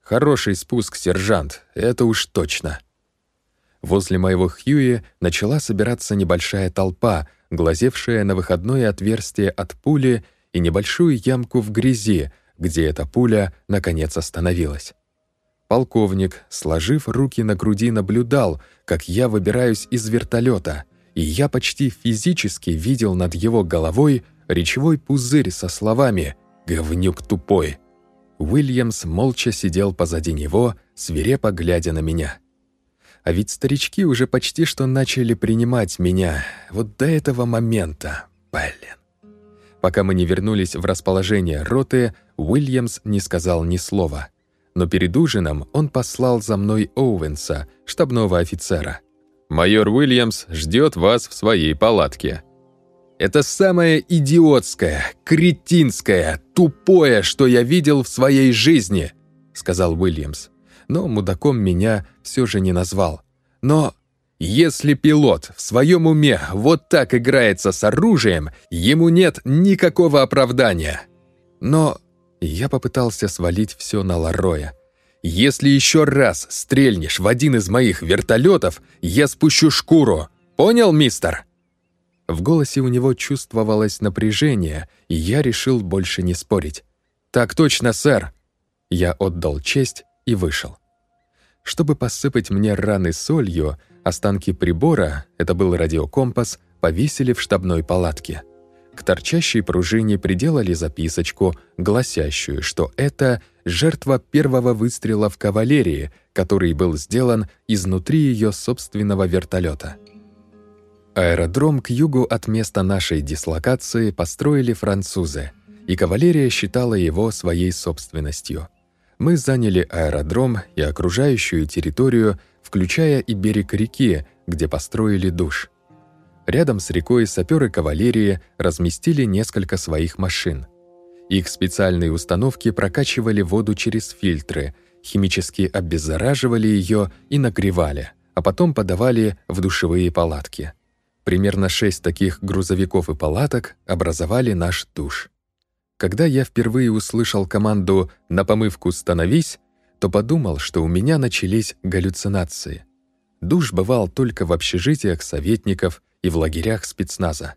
[SPEAKER 1] «Хороший спуск, сержант, это уж точно». Возле моего Хьюи начала собираться небольшая толпа, глазевшая на выходное отверстие от пули и небольшую ямку в грязи, где эта пуля, наконец, остановилась. Полковник, сложив руки на груди, наблюдал, как я выбираюсь из вертолета, и я почти физически видел над его головой речевой пузырь со словами «Говнюк тупой». Уильямс молча сидел позади него, свирепо глядя на меня. А ведь старички уже почти что начали принимать меня. Вот до этого момента. Блин. Пока мы не вернулись в расположение роты, Уильямс не сказал ни слова но перед ужином он послал за мной Оуэнса, штабного офицера. «Майор Уильямс ждет вас в своей палатке». «Это самое идиотское, кретинское, тупое, что я видел в своей жизни», — сказал Уильямс. Но мудаком меня все же не назвал. «Но если пилот в своем уме вот так играется с оружием, ему нет никакого оправдания. Но я попытался свалить все на Лароя. «Если еще раз стрельнешь в один из моих вертолетов, я спущу шкуру. Понял, мистер?» В голосе у него чувствовалось напряжение, и я решил больше не спорить. «Так точно, сэр!» Я отдал честь и вышел. Чтобы посыпать мне раны солью, останки прибора, это был радиокомпас, повесили в штабной палатке. К торчащей пружине приделали записочку, гласящую, что это жертва первого выстрела в кавалерии, который был сделан изнутри ее собственного вертолета. Аэродром к югу от места нашей дислокации построили французы, и кавалерия считала его своей собственностью. Мы заняли аэродром и окружающую территорию, включая и берег реки, где построили душ. Рядом с рекой саперы кавалерии разместили несколько своих машин. Их специальные установки прокачивали воду через фильтры, химически обеззараживали ее и нагревали, а потом подавали в душевые палатки. Примерно шесть таких грузовиков и палаток образовали наш душ. Когда я впервые услышал команду «на помывку становись», то подумал, что у меня начались галлюцинации. Душ бывал только в общежитиях советников и в лагерях спецназа.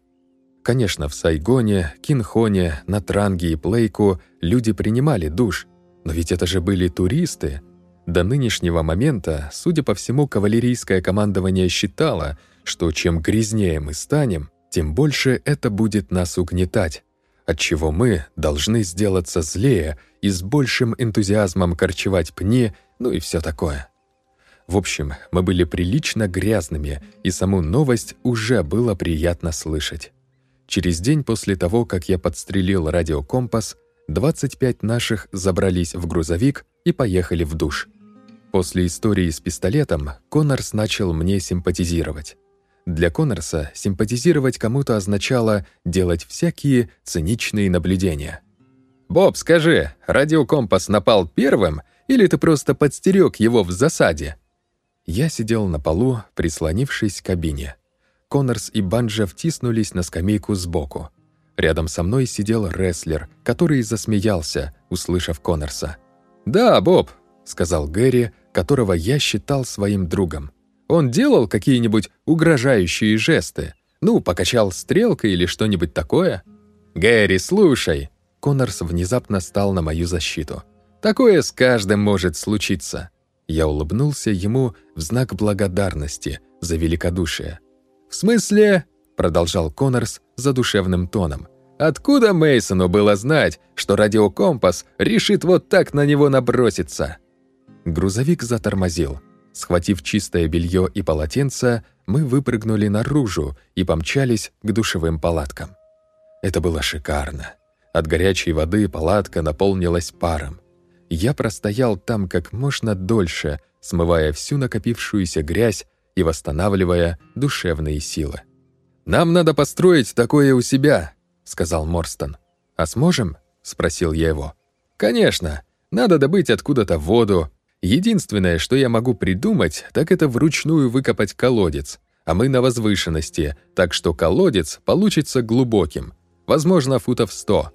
[SPEAKER 1] Конечно, в Сайгоне, Кинхоне, Натранге и Плейку люди принимали душ, но ведь это же были туристы. До нынешнего момента, судя по всему, кавалерийское командование считало, что чем грязнее мы станем, тем больше это будет нас угнетать, отчего мы должны сделаться злее и с большим энтузиазмом корчевать пни, ну и все такое. В общем, мы были прилично грязными, и саму новость уже было приятно слышать. Через день после того, как я подстрелил радиокомпас, 25 наших забрались в грузовик и поехали в душ. После истории с пистолетом Коннорс начал мне симпатизировать. Для Коннорса симпатизировать кому-то означало делать всякие циничные наблюдения.
[SPEAKER 2] «Боб, скажи, радиокомпас напал первым, или ты просто подстерег его в засаде?»
[SPEAKER 1] Я сидел на полу, прислонившись к кабине. Коннорс и Банджа втиснулись на скамейку сбоку. Рядом со мной сидел рестлер, который засмеялся, услышав Коннорса.
[SPEAKER 2] «Да, Боб», —
[SPEAKER 1] сказал Гэри, которого я считал своим другом.
[SPEAKER 2] Он делал какие-нибудь угрожающие жесты? Ну, покачал стрелкой или что-нибудь такое? Гэри, слушай.
[SPEAKER 1] Коннорс внезапно стал на мою защиту.
[SPEAKER 2] Такое с каждым может случиться.
[SPEAKER 1] Я улыбнулся ему в знак благодарности за великодушие.
[SPEAKER 2] «В смысле?» — продолжал Коннорс задушевным тоном. «Откуда Мейсону было знать, что радиокомпас решит вот так на него наброситься?»
[SPEAKER 1] Грузовик затормозил. Схватив чистое белье и полотенце, мы выпрыгнули наружу и помчались к душевым палаткам. Это было шикарно. От горячей воды палатка наполнилась паром. Я простоял там как можно дольше, смывая всю накопившуюся грязь и восстанавливая душевные силы.
[SPEAKER 2] «Нам надо построить такое у себя», — сказал Морстон.
[SPEAKER 1] «А сможем?» — спросил я его.
[SPEAKER 2] «Конечно. Надо добыть откуда-то воду, Единственное, что я могу придумать, так это вручную выкопать колодец, а мы на возвышенности, так что колодец получится глубоким, возможно, футов сто.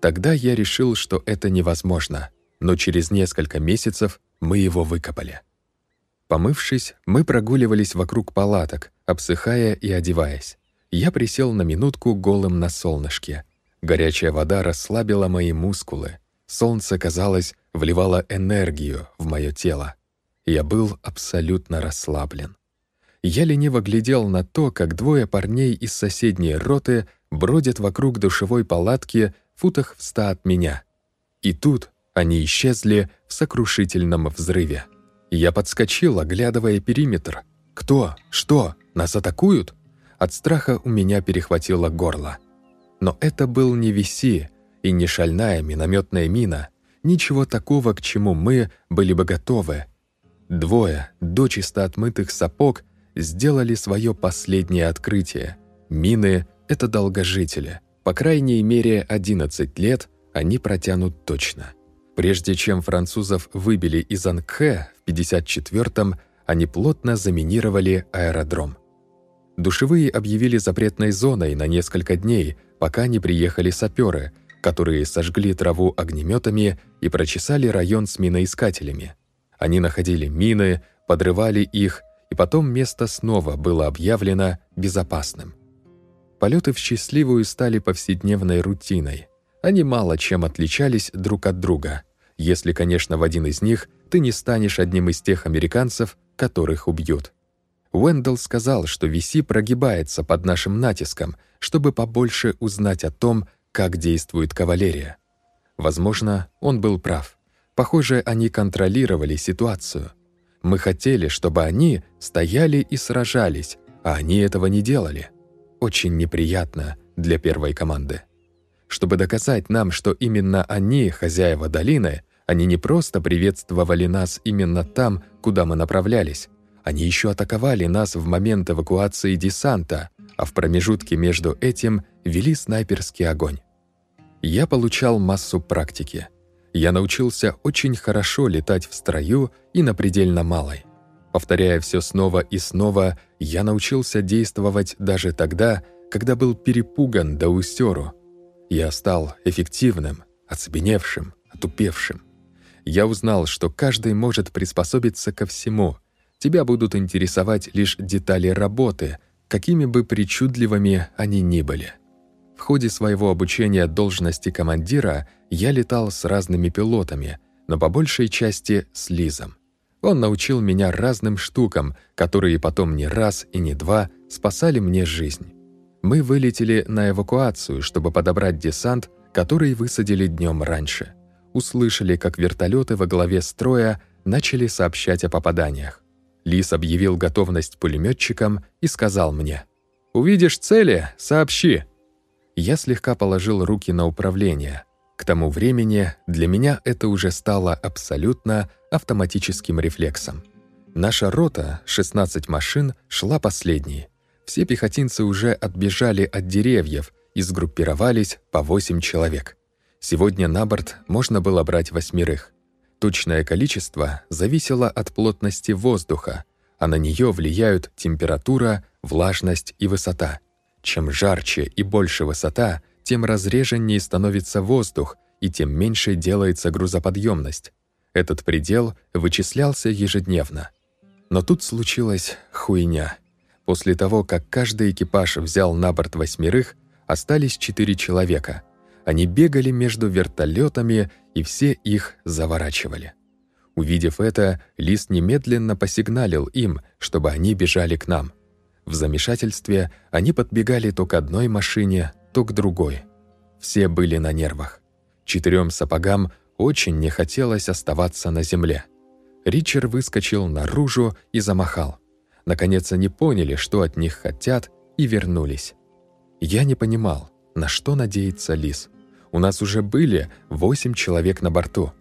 [SPEAKER 1] Тогда я решил, что это невозможно, но через несколько месяцев мы его выкопали. Помывшись, мы прогуливались вокруг палаток, обсыхая и одеваясь. Я присел на минутку голым на солнышке. Горячая вода расслабила мои мускулы. Солнце, казалось, вливало энергию в мое тело. Я был абсолютно расслаблен. Я лениво глядел на то, как двое парней из соседней роты бродят вокруг душевой палатки футах в ста от меня. И тут они исчезли в сокрушительном взрыве. Я подскочил, оглядывая периметр. «Кто? Что? Нас атакуют?» От страха у меня перехватило горло. Но это был не виси и не шальная минометная мина, Ничего такого, к чему мы были бы готовы. Двое, дочисто отмытых сапог, сделали свое последнее открытие. Мины — это долгожители. По крайней мере, 11 лет они протянут точно. Прежде чем французов выбили из Ангхэ в 54-м, они плотно заминировали аэродром. Душевые объявили запретной зоной на несколько дней, пока не приехали саперы — которые сожгли траву огнеметами и прочесали район с миноискателями. Они находили мины, подрывали их, и потом место снова было объявлено безопасным. Полеты в счастливую стали повседневной рутиной. Они мало чем отличались друг от друга, если, конечно, в один из них ты не станешь одним из тех американцев, которых убьют. Уэндалл сказал, что Виси прогибается под нашим натиском, чтобы побольше узнать о том, как действует кавалерия. Возможно, он был прав. Похоже, они контролировали ситуацию. Мы хотели, чтобы они стояли и сражались, а они этого не делали. Очень неприятно для первой команды. Чтобы доказать нам, что именно они, хозяева долины, они не просто приветствовали нас именно там, куда мы направлялись, они еще атаковали нас в момент эвакуации десанта, а в промежутке между этим вели снайперский огонь. Я получал массу практики. Я научился очень хорошо летать в строю и на предельно малой. Повторяя все снова и снова, я научился действовать даже тогда, когда был перепуган до усеру. Я стал эффективным, оцепеневшим, отупевшим. Я узнал, что каждый может приспособиться ко всему. Тебя будут интересовать лишь детали работы, какими бы причудливыми они ни были. В ходе своего обучения должности командира я летал с разными пилотами, но по большей части с Лизом. Он научил меня разным штукам, которые потом не раз и не два спасали мне жизнь. Мы вылетели на эвакуацию, чтобы подобрать десант, который высадили днем раньше. Услышали, как вертолеты во главе строя начали сообщать о попаданиях. Лис объявил готовность пулеметчикам и сказал мне, «Увидишь цели — сообщи». Я слегка положил руки на управление. К тому времени для меня это уже стало абсолютно автоматическим рефлексом. Наша рота, 16 машин, шла последней. Все пехотинцы уже отбежали от деревьев и сгруппировались по 8 человек. Сегодня на борт можно было брать восьмерых. Точное количество зависело от плотности воздуха, а на нее влияют температура, влажность и высота. Чем жарче и больше высота, тем разреженнее становится воздух и тем меньше делается грузоподъемность. Этот предел вычислялся ежедневно. Но тут случилась хуйня. После того, как каждый экипаж взял на борт восьмерых, остались четыре человека. Они бегали между вертолетами, и все их заворачивали. Увидев это, Лис немедленно посигналил им, чтобы они бежали к нам. В замешательстве они подбегали то к одной машине, то к другой. Все были на нервах. Четырем сапогам очень не хотелось оставаться на земле. Ричард выскочил наружу и замахал. Наконец они поняли, что от них хотят, и вернулись. Я не понимал, на что надеется Лис. У нас уже были восемь человек на борту.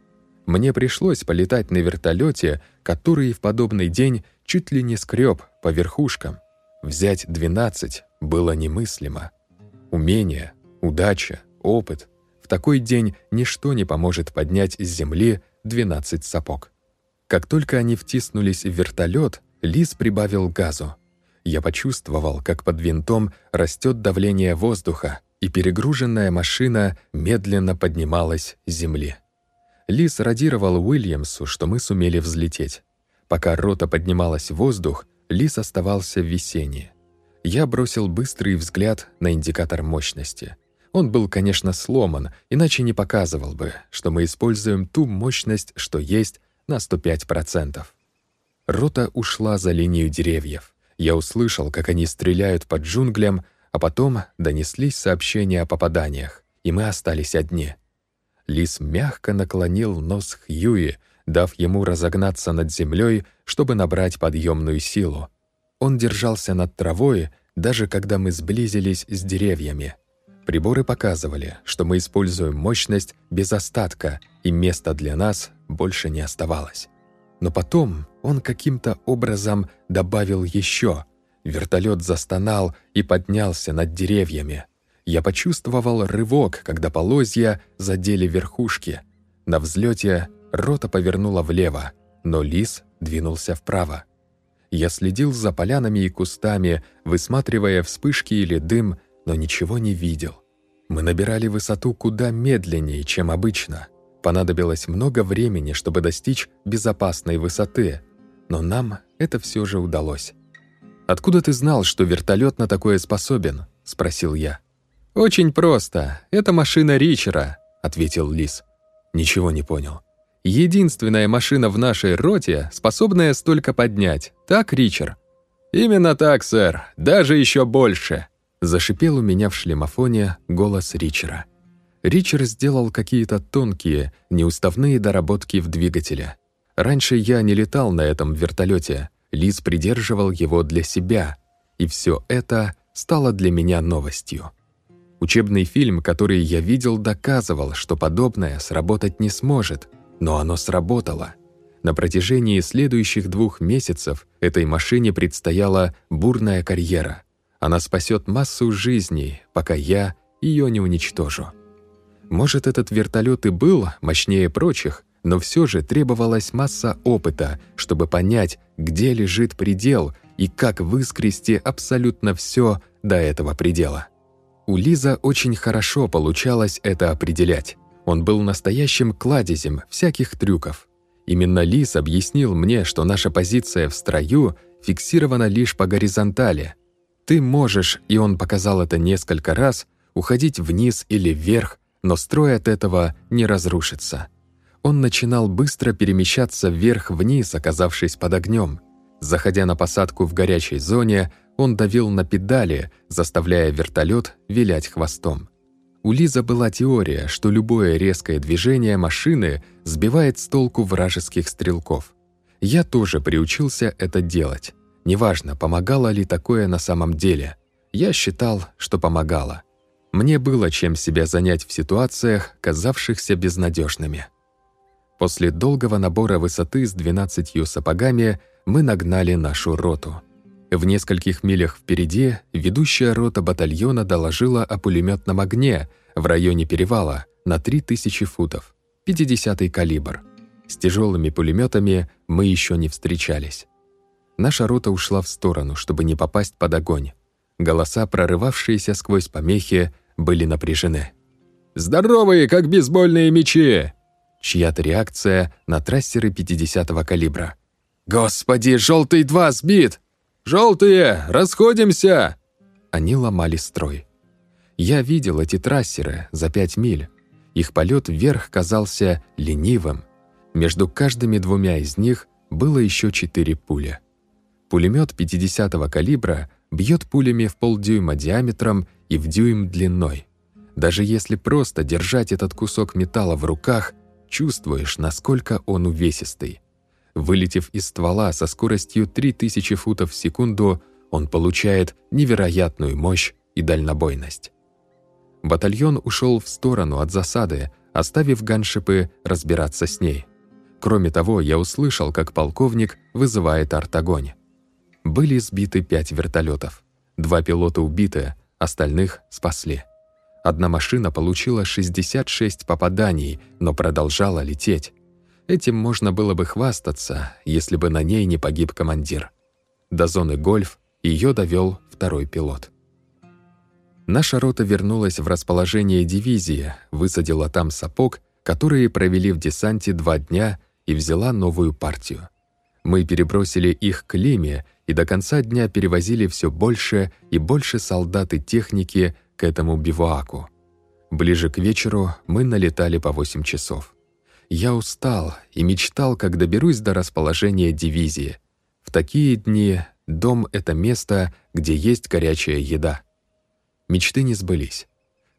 [SPEAKER 1] Мне пришлось полетать на вертолете, который в подобный день чуть ли не скреб по верхушкам. Взять 12 было немыслимо. Умение, удача, опыт в такой день ничто не поможет поднять с земли 12 сапог. Как только они втиснулись в вертолет, Лис прибавил газу. Я почувствовал, как под винтом растет давление воздуха, и перегруженная машина медленно поднималась с земли. Лис радировал Уильямсу, что мы сумели взлететь. Пока рота поднималась в воздух, Лис оставался в весеннее. Я бросил быстрый взгляд на индикатор мощности. Он был, конечно, сломан, иначе не показывал бы, что мы используем ту мощность, что есть, на 105%. Рота ушла за линию деревьев. Я услышал, как они стреляют под джунглям, а потом донеслись сообщения о попаданиях, и мы остались одни. Лис мягко наклонил нос Хьюи, дав ему разогнаться над землей, чтобы набрать подъемную силу. Он держался над травой, даже когда мы сблизились с деревьями. Приборы показывали, что мы используем мощность без остатка, и места для нас больше не оставалось. Но потом он каким-то образом добавил еще. Вертолет застонал и поднялся над деревьями. Я почувствовал рывок, когда полозья задели верхушки. На взлете рота повернула влево, но лис двинулся вправо. Я следил за полянами и кустами, высматривая вспышки или дым, но ничего не видел. Мы набирали высоту куда медленнее, чем обычно. Понадобилось много времени, чтобы достичь безопасной высоты, но нам это все же удалось. «Откуда ты знал, что вертолет на такое способен?» — спросил я. «Очень просто. Это машина Ричера», — ответил Лис. Ничего не понял. «Единственная машина в нашей роте, способная столько поднять. Так, Ричер?» «Именно так, сэр. Даже еще больше», Зашипел у меня в шлемофоне голос Ричера. Ричер сделал какие-то тонкие, неуставные доработки в двигателе. Раньше я не летал на этом вертолете, Лиз придерживал его для себя, и все это стало для меня новостью. Учебный фильм, который я видел, доказывал, что подобное сработать не сможет, но оно сработало. На протяжении следующих двух месяцев этой машине предстояла бурная карьера — она спасет массу жизней, пока я ее не уничтожу. Может, этот вертолет и был мощнее прочих, но все же требовалась масса опыта, чтобы понять, где лежит предел и как выскрести абсолютно все до этого предела. У Лиза очень хорошо получалось это определять. Он был настоящим кладезем всяких трюков. Именно Лиз объяснил мне, что наша позиция в строю фиксирована лишь по горизонтали. Ты можешь, и он показал это несколько раз, уходить вниз или вверх, но строй от этого не разрушится. Он начинал быстро перемещаться вверх-вниз, оказавшись под огнем. Заходя на посадку в горячей зоне, он давил на педали, заставляя вертолет вилять хвостом. У Лиза была теория, что любое резкое движение машины сбивает с толку вражеских стрелков. Я тоже приучился это делать. Неважно, помогало ли такое на самом деле. Я считал, что помогало. Мне было чем себя занять в ситуациях, казавшихся безнадежными. После долгого набора высоты с 12 сапогами мы нагнали нашу роту. В нескольких милях впереди ведущая рота батальона доложила о пулеметном огне в районе перевала на 3000 футов, 50-й калибр. С тяжелыми пулеметами мы еще не встречались. Наша рота ушла в сторону, чтобы не попасть под огонь. Голоса, прорывавшиеся сквозь помехи, были напряжены.
[SPEAKER 2] «Здоровые, как бейсбольные мечи!»
[SPEAKER 1] Чья-то реакция на трассеры 50-го калибра.
[SPEAKER 2] «Господи, желтый два сбит! Желтые, расходимся!»
[SPEAKER 1] Они ломали строй. Я видел эти трассеры за пять миль. Их полет вверх казался ленивым. Между каждыми двумя из них было еще четыре пули. Пулемет 50-го калибра бьет пулями в полдюйма диаметром и в дюйм длиной. Даже если просто держать этот кусок металла в руках, чувствуешь, насколько он увесистый. Вылетев из ствола со скоростью 3000 футов в секунду, он получает невероятную мощь и дальнобойность. Батальон ушел в сторону от засады, оставив ганшипы разбираться с ней. Кроме того, я услышал, как полковник вызывает артогонь. Были сбиты пять вертолетов. Два пилота убиты, остальных спасли. Одна машина получила 66 попаданий, но продолжала лететь. Этим можно было бы хвастаться, если бы на ней не погиб командир. До зоны гольф ее довел второй пилот. Наша рота вернулась в расположение дивизии, высадила там сапог, которые провели в десанте два дня и взяла новую партию. Мы перебросили их к Лиме и до конца дня перевозили все больше и больше солдат и техники к этому бивуаку. Ближе к вечеру мы налетали по 8 часов. Я устал и мечтал, как доберусь до расположения дивизии. В такие дни дом — это место, где есть горячая еда. Мечты не сбылись.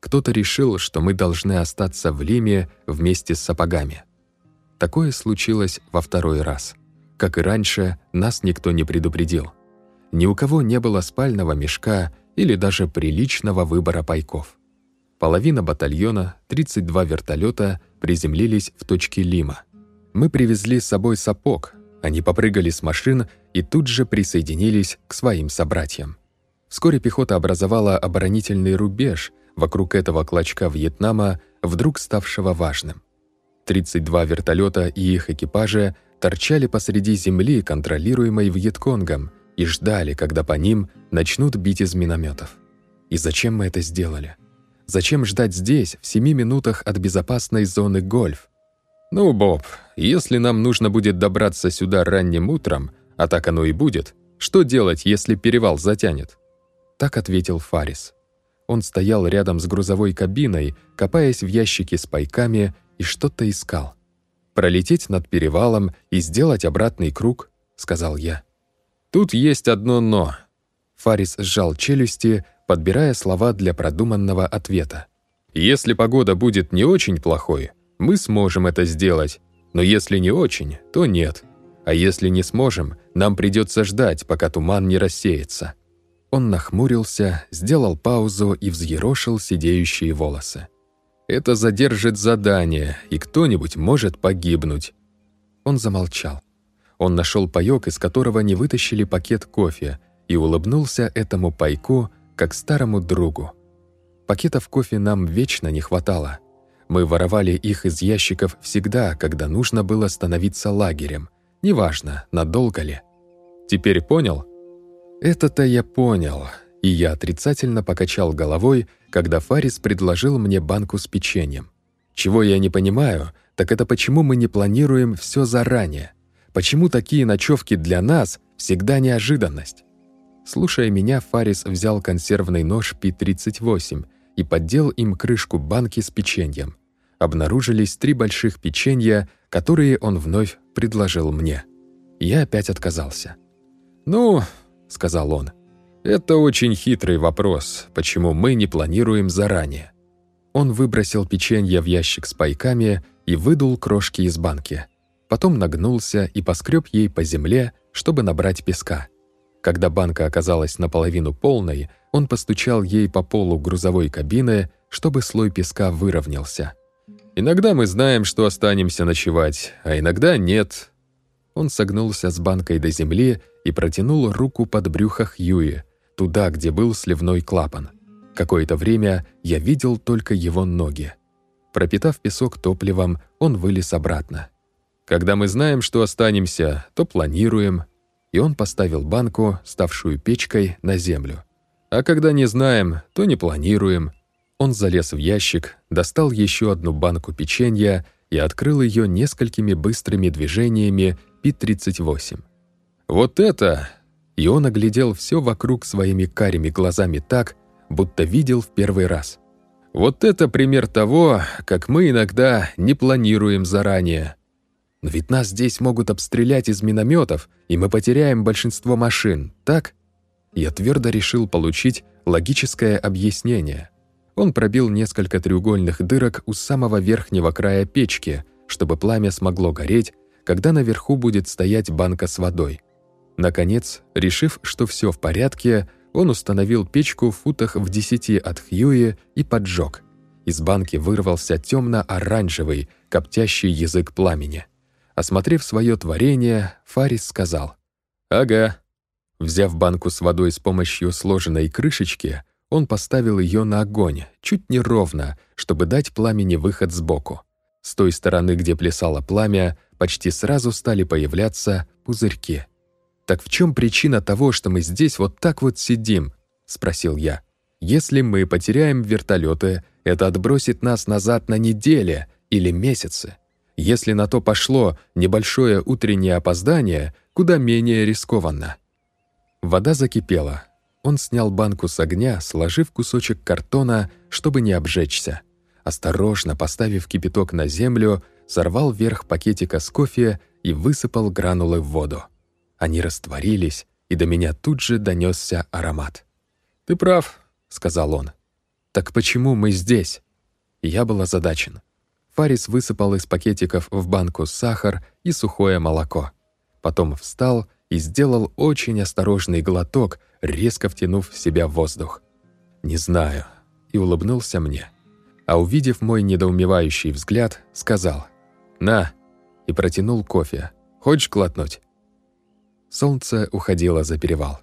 [SPEAKER 1] Кто-то решил, что мы должны остаться в Лиме вместе с сапогами. Такое случилось во второй раз. Как и раньше, нас никто не предупредил. Ни у кого не было спального мешка или даже приличного выбора пайков. Половина батальона, 32 вертолета приземлились в точке Лима. Мы привезли с собой сапог, они попрыгали с машин и тут же присоединились к своим собратьям. Вскоре пехота образовала оборонительный рубеж вокруг этого клочка Вьетнама, вдруг ставшего важным. 32 вертолета и их экипажи торчали посреди земли, контролируемой Вьетконгом, и ждали, когда по ним начнут бить из минометов. И зачем мы это сделали? Зачем ждать здесь, в семи минутах от безопасной зоны гольф?
[SPEAKER 2] «Ну, Боб, если нам нужно будет добраться сюда ранним утром, а так оно и будет, что делать, если перевал затянет?»
[SPEAKER 1] Так ответил Фарис. Он стоял рядом с грузовой кабиной, копаясь в ящике с пайками и что-то искал. «Пролететь над перевалом и сделать обратный круг», — сказал я.
[SPEAKER 2] «Тут есть одно «но».
[SPEAKER 1] Фарис сжал челюсти, подбирая слова для продуманного ответа.
[SPEAKER 2] «Если погода будет не очень плохой, мы сможем это сделать, но если не очень, то нет. А если не сможем, нам придется ждать, пока туман не рассеется».
[SPEAKER 1] Он нахмурился, сделал паузу и взъерошил сидеющие волосы.
[SPEAKER 2] «Это задержит задание, и кто-нибудь может погибнуть».
[SPEAKER 1] Он замолчал. Он нашел паёк, из которого не вытащили пакет кофе, и улыбнулся этому пайку, как старому другу. Пакетов кофе нам вечно не хватало. Мы воровали их из ящиков всегда, когда нужно было становиться лагерем. Неважно, надолго ли. Теперь понял? Это-то я понял, и я отрицательно покачал головой, когда Фарис предложил мне банку с печеньем. Чего я не понимаю, так это почему мы не планируем все заранее? Почему такие ночевки для нас всегда неожиданность? Слушая меня, Фарис взял консервный нож Пи-38 и поддел им крышку банки с печеньем. Обнаружились три больших печенья, которые он вновь предложил мне. Я опять отказался. «Ну, — сказал он, — это очень хитрый вопрос, почему мы не планируем заранее». Он выбросил печенье в ящик с пайками и выдул крошки из банки. Потом нагнулся и поскреб ей по земле, чтобы набрать песка. Когда банка оказалась наполовину полной, он постучал ей по полу грузовой кабины, чтобы слой песка выровнялся. «Иногда мы знаем, что останемся ночевать, а иногда нет». Он согнулся с банкой до земли и протянул руку под брюхо Хьюи, туда, где был сливной клапан. Какое-то время я видел только его ноги. Пропитав песок топливом, он вылез обратно. «Когда мы знаем, что останемся, то планируем, и он поставил банку, ставшую печкой, на землю. А когда не знаем, то не планируем. Он залез в ящик, достал еще одну банку печенья и открыл ее несколькими быстрыми движениями Пи-38. «Вот это!» И он оглядел все вокруг своими карими глазами так, будто видел в первый раз. «Вот это пример того, как мы иногда не планируем заранее. Ведь нас здесь могут обстрелять из минометов, и мы потеряем большинство машин, так? Я твердо решил получить логическое объяснение. Он пробил несколько треугольных дырок у самого верхнего края печки, чтобы пламя смогло гореть, когда наверху будет стоять банка с водой. Наконец, решив, что все в порядке, он установил печку в футах в десяти от Хьюи и поджег. Из банки вырвался темно-оранжевый, коптящий язык пламени. Осмотрев свое творение, Фарис сказал «Ага». Взяв банку с водой с помощью сложенной крышечки, он поставил ее на огонь, чуть не ровно, чтобы дать пламени выход сбоку. С той стороны, где плясало пламя, почти сразу стали появляться пузырьки. «Так в чем причина того, что мы здесь вот так вот сидим?» — спросил я. «Если мы потеряем вертолеты, это отбросит нас назад на недели или месяцы. Если на то пошло, небольшое утреннее опоздание куда менее рискованно. Вода закипела. Он снял банку с огня, сложив кусочек картона, чтобы не обжечься. Осторожно поставив кипяток на землю, сорвал верх пакетика с кофе и высыпал гранулы в воду. Они растворились, и до меня тут же донесся аромат. «Ты прав», — сказал он. «Так почему мы здесь?» Я был озадачен. Фарис высыпал из пакетиков в банку сахар и сухое молоко. Потом встал и сделал очень осторожный глоток, резко втянув в себя воздух. «Не знаю», и улыбнулся мне. А увидев мой недоумевающий взгляд, сказал «На!» и протянул кофе. «Хочешь глотнуть?» Солнце уходило за перевал.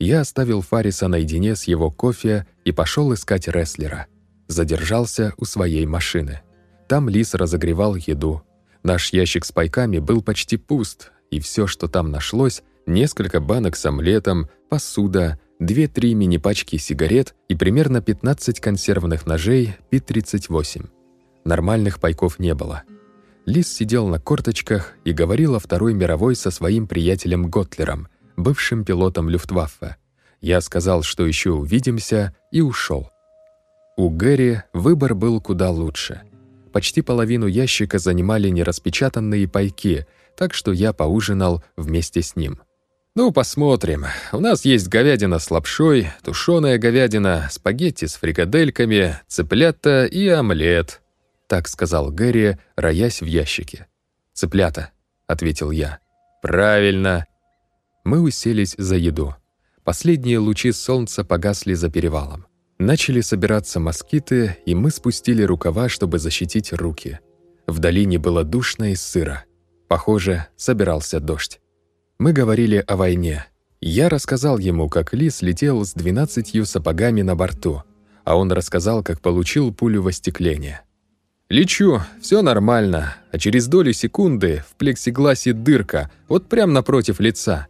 [SPEAKER 1] Я оставил Фариса наедине с его кофе и пошел искать рестлера. Задержался у своей машины. Там Лис разогревал еду. Наш ящик с пайками был почти пуст, и все, что там нашлось, несколько банок с омлетом, посуда, две-три мини-пачки сигарет и примерно 15 консервных ножей Пи-38. Нормальных пайков не было. Лис сидел на корточках и говорил о Второй мировой со своим приятелем Готлером, бывшим пилотом Люфтваффе. Я сказал, что еще увидимся, и ушел. У Гэри выбор был куда лучше — Почти половину ящика занимали нераспечатанные пайки, так что я поужинал вместе с ним. «Ну, посмотрим. У нас есть говядина с лапшой, тушеная говядина, спагетти с фрикадельками, цыплята и омлет», — так сказал Гэри, роясь в ящике. «Цыплята», — ответил я. «Правильно». Мы уселись за еду. Последние лучи солнца погасли за перевалом. Начали собираться москиты, и мы спустили рукава, чтобы защитить руки. В долине было душно и сыро. Похоже, собирался дождь. Мы говорили о войне. Я рассказал ему, как Лис летел с двенадцатью сапогами на борту, а он рассказал, как получил пулю в остекление. Лечу, все нормально, а через долю секунды в плексигласе дырка, вот прямо напротив лица.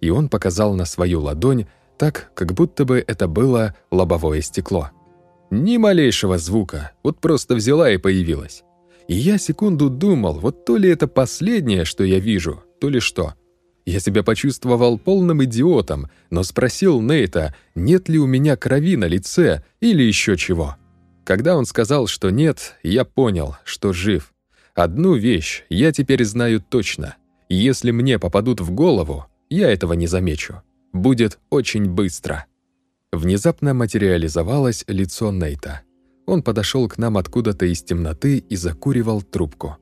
[SPEAKER 1] И он показал на свою ладонь, так, как будто бы это было лобовое стекло. Ни малейшего звука, вот просто взяла и появилась. И я секунду думал, вот то ли это последнее, что я вижу, то ли что. Я себя почувствовал полным идиотом, но спросил Нейта, нет ли у меня крови на лице или еще чего. Когда он сказал, что нет, я понял, что жив. Одну вещь я теперь знаю точно. Если мне попадут в голову, я этого не замечу. Будет очень быстро. Внезапно материализовалось лицо Нейта. Он подошел к нам откуда-то из темноты и закуривал трубку.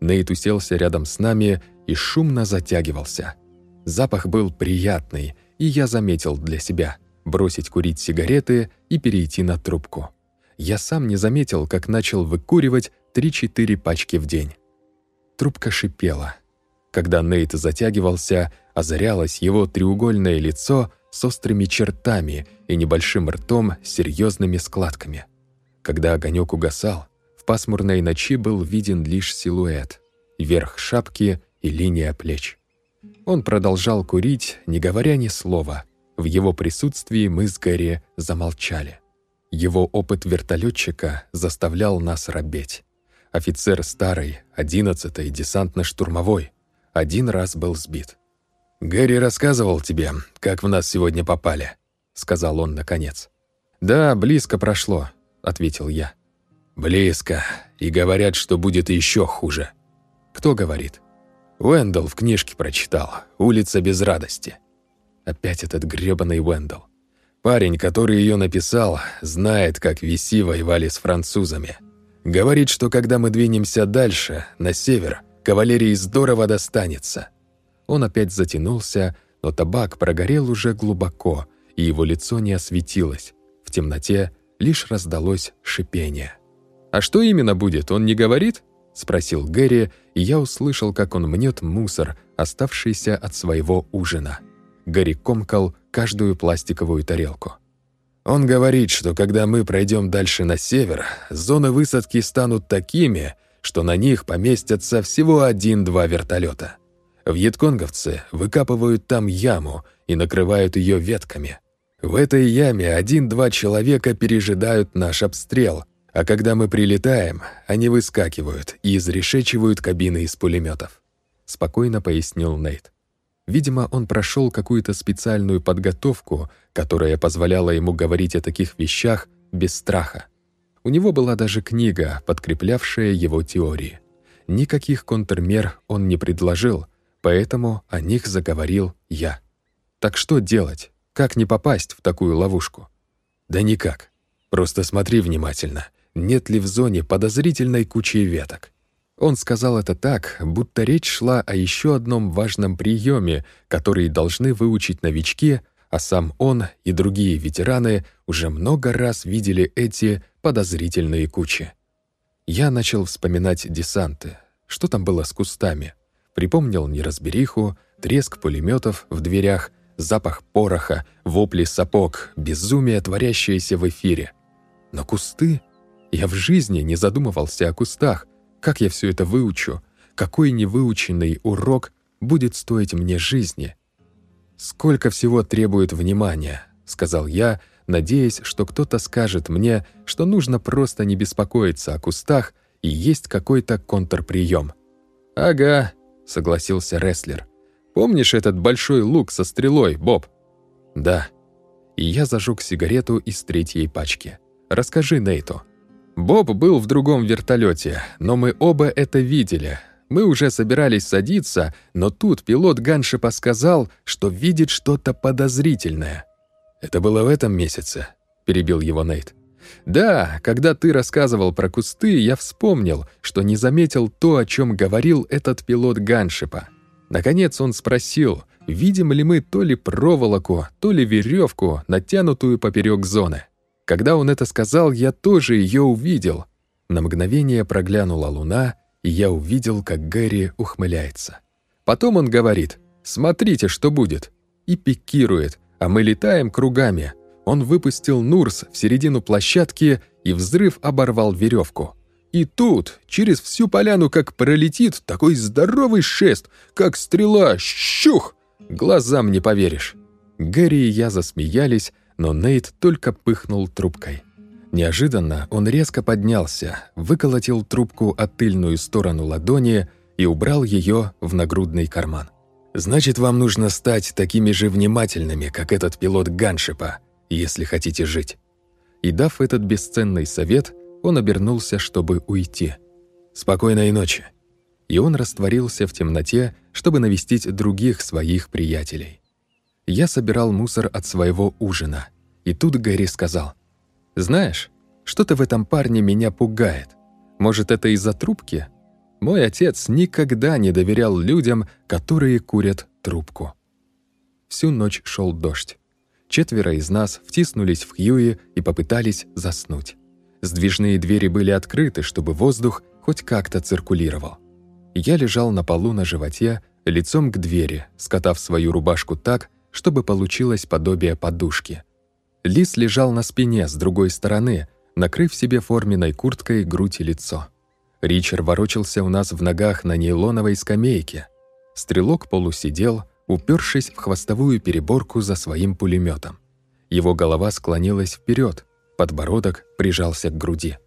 [SPEAKER 1] Нейт уселся рядом с нами и шумно затягивался. Запах был приятный, и я заметил для себя бросить курить сигареты и перейти на трубку. Я сам не заметил, как начал выкуривать 3-4 пачки в день. Трубка шипела. Когда Нейт затягивался, озарялось его треугольное лицо с острыми чертами и небольшим ртом с серьезными складками. Когда огонек угасал, в пасмурной ночи был виден лишь силуэт, верх шапки и линия плеч. Он продолжал курить, не говоря ни слова. В его присутствии мы с Гэри замолчали. Его опыт вертолетчика заставлял нас робеть. Офицер старый, одиннадцатый, десантно-штурмовой, один раз был сбит. «Гэри рассказывал тебе, как в нас сегодня попали», — сказал он наконец. «Да, близко прошло», — ответил я. «Близко. И говорят, что будет еще хуже». «Кто говорит?» Уэндалл в книжке прочитал. «Улица без радости». Опять этот грёбаный Уэндалл. Парень, который ее написал, знает, как Виси воевали с французами. Говорит, что когда мы двинемся дальше, на север, кавалерии здорово достанется. Он опять затянулся, но табак прогорел уже глубоко, и его лицо не осветилось. В темноте лишь раздалось шипение. «А что именно будет, он не говорит?» — спросил Гэри, и я услышал, как он мнет мусор, оставшийся от своего ужина. Гэри комкал каждую пластиковую тарелку. Он говорит, что когда мы пройдем дальше на север, зоны высадки станут такими, что на них поместятся всего один-два вертолета. Вьетконговцы выкапывают там яму и накрывают ее ветками. В этой яме один-два человека пережидают наш обстрел, а когда мы прилетаем, они выскакивают и изрешечивают кабины из пулеметов. Спокойно пояснил Нейт. Видимо, он прошел какую-то специальную подготовку, которая позволяла ему говорить о таких вещах без страха. У него была даже книга, подкреплявшая его теории. Никаких контрмер он не предложил, поэтому о них заговорил я. Так что делать? Как не попасть в такую ловушку? Да никак. Просто смотри внимательно, нет ли в зоне подозрительной кучи веток. Он сказал это так, будто речь шла о еще одном важном приеме, который должны выучить новички, а сам он и другие ветераны уже много раз видели эти подозрительные кучи. Я начал вспоминать десанты. Что там было с кустами? Припомнил неразбериху, треск пулеметов в дверях, запах пороха, вопли сапог, безумие, творящееся в эфире. Но кусты? Я в жизни не задумывался о кустах. Как я все это выучу? Какой невыученный урок будет стоить мне жизни? «Сколько всего требует внимания», — сказал я, надеясь, что кто-то скажет мне, что нужно просто не беспокоиться о кустах и есть какой-то контрприем. «Ага, — согласился рестлер. «Помнишь этот большой лук со стрелой, Боб?» «Да». И я зажег сигарету из третьей пачки. «Расскажи Нейту». Боб был в другом вертолете, но мы оба это видели. Мы уже собирались садиться, но тут пилот Ганшипа сказал, что видит что-то подозрительное. «Это было в этом месяце?» — перебил его Нейт. «Да, когда ты рассказывал про кусты, я вспомнил, что не заметил то, о чем говорил этот пилот Ганшипа. Наконец он спросил, видим ли мы то ли проволоку, то ли веревку, натянутую поперек зоны. Когда он это сказал, я тоже ее увидел. На мгновение проглянула луна, и я увидел, как Гэри ухмыляется. Потом он говорит «Смотрите, что будет!» и пикирует, а мы летаем кругами — он выпустил Нурс в середину площадки, и взрыв оборвал веревку. И тут, через всю поляну, как пролетит, такой здоровый шест, как стрела, щух! Глазам не поверишь. Гэри и я засмеялись, но Нейт только пыхнул трубкой. Неожиданно он резко поднялся, выколотил трубку от тыльную сторону ладони и убрал ее в нагрудный карман. «Значит, вам нужно стать такими же внимательными, как этот пилот Ганшипа, если хотите жить». И дав этот бесценный совет, он обернулся, чтобы уйти. «Спокойной ночи!» И он растворился в темноте, чтобы навестить других своих приятелей. Я собирал мусор от своего ужина, и тут Гэри сказал, «Знаешь, что-то в этом парне меня пугает. Может, это из-за трубки? Мой отец никогда не доверял людям, которые курят трубку». Всю ночь шел дождь. Четверо из нас втиснулись в Хьюи и попытались заснуть. Сдвижные двери были открыты, чтобы воздух хоть как-то циркулировал. Я лежал на полу на животе, лицом к двери, скатав свою рубашку так, чтобы получилось подобие подушки. Лис лежал на спине с другой стороны, накрыв себе форменной курткой грудь и лицо. Ричард ворочался у нас в ногах на нейлоновой скамейке. Стрелок полусидел, упершись в хвостовую переборку за своим пулеметом. Его голова склонилась вперед, подбородок прижался к груди.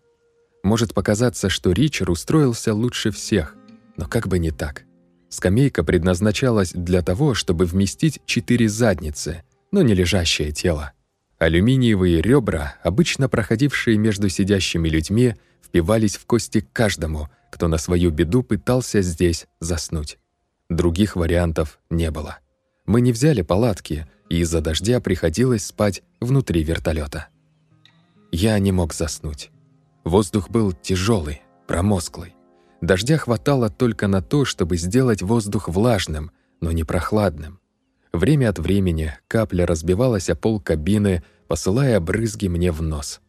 [SPEAKER 1] Может показаться, что Ричард устроился лучше всех, но как бы не так. Скамейка предназначалась для того, чтобы вместить четыре задницы, но не лежащее тело. Алюминиевые ребра, обычно проходившие между сидящими людьми, впивались в кости каждому, кто на свою беду пытался здесь заснуть. Других вариантов не было. Мы не взяли палатки, и из-за дождя приходилось спать внутри вертолета. Я не мог заснуть. Воздух был тяжелый, промозглый. Дождя хватало только на то, чтобы сделать воздух влажным, но не прохладным. Время от времени капля разбивалась о пол кабины, посылая брызги мне в нос.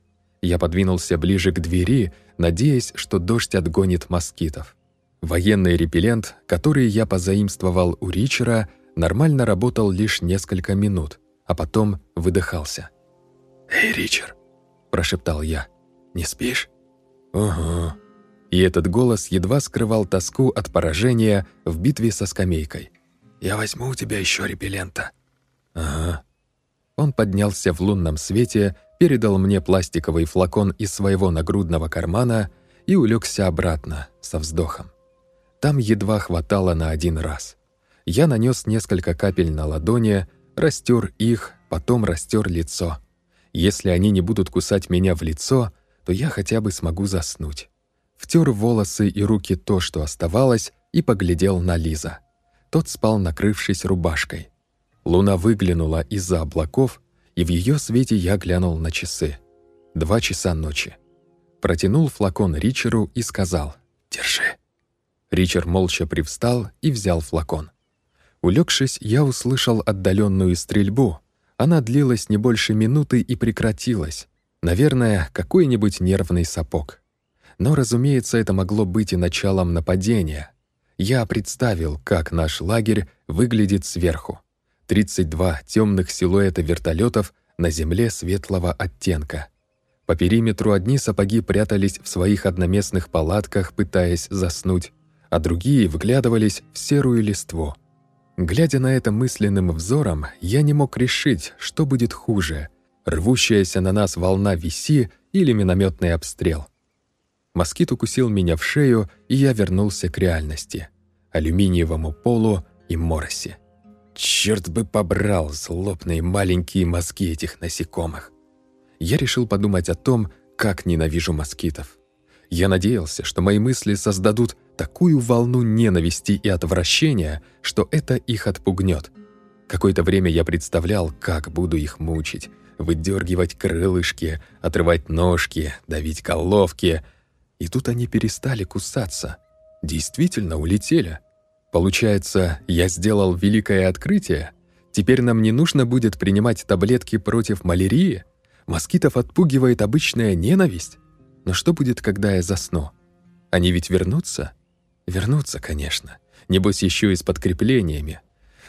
[SPEAKER 1] Я подвинулся ближе к двери, надеясь, что дождь отгонит москитов. Военный репеллент, который я позаимствовал у Ричера, нормально работал лишь несколько минут, а потом выдыхался. «Эй, Ричер!» – прошептал я. «Не спишь?» «Угу». И этот голос едва скрывал тоску от поражения в битве со скамейкой. «Я возьму у тебя еще репеллента». «Ага». Он поднялся в лунном свете, передал мне пластиковый флакон из своего нагрудного кармана и улегся обратно со вздохом. Там едва хватало на один раз. Я нанес несколько капель на ладони, растер их, потом растер лицо. Если они не будут кусать меня в лицо, то я хотя бы смогу заснуть. Втер волосы и руки то, что оставалось, и поглядел на Лиза. Тот спал, накрывшись рубашкой. Луна выглянула из-за облаков, и в ее свете я глянул на часы. Два часа ночи. Протянул флакон Ричеру и сказал «Держи». Ричард молча привстал и взял флакон. Улегшись, я услышал отдаленную стрельбу. Она длилась не больше минуты и прекратилась. Наверное, какой-нибудь нервный сапог. Но, разумеется, это могло быть и началом нападения. Я представил, как наш лагерь выглядит сверху. 32 темных силуэта вертолетов на земле светлого оттенка. По периметру одни сапоги прятались в своих одноместных палатках, пытаясь заснуть а другие вглядывались в серую листву. Глядя на это мысленным взором, я не мог решить, что будет хуже — рвущаяся на нас волна виси или минометный обстрел. Москит укусил меня в шею, и я вернулся к реальности — алюминиевому полу и моросе. Черт бы побрал злобные маленькие мозги этих насекомых. Я решил подумать о том, как ненавижу москитов. Я надеялся, что мои мысли создадут такую волну ненависти и отвращения, что это их отпугнет. Какое-то время я представлял, как буду их мучить, выдергивать крылышки, отрывать ножки, давить головки. И тут они перестали кусаться. Действительно улетели. Получается, я сделал великое открытие? Теперь нам не нужно будет принимать таблетки против малярии? Москитов отпугивает обычная ненависть? Но что будет, когда я засну? Они ведь вернутся? Вернутся, конечно. Небось, еще и с подкреплениями.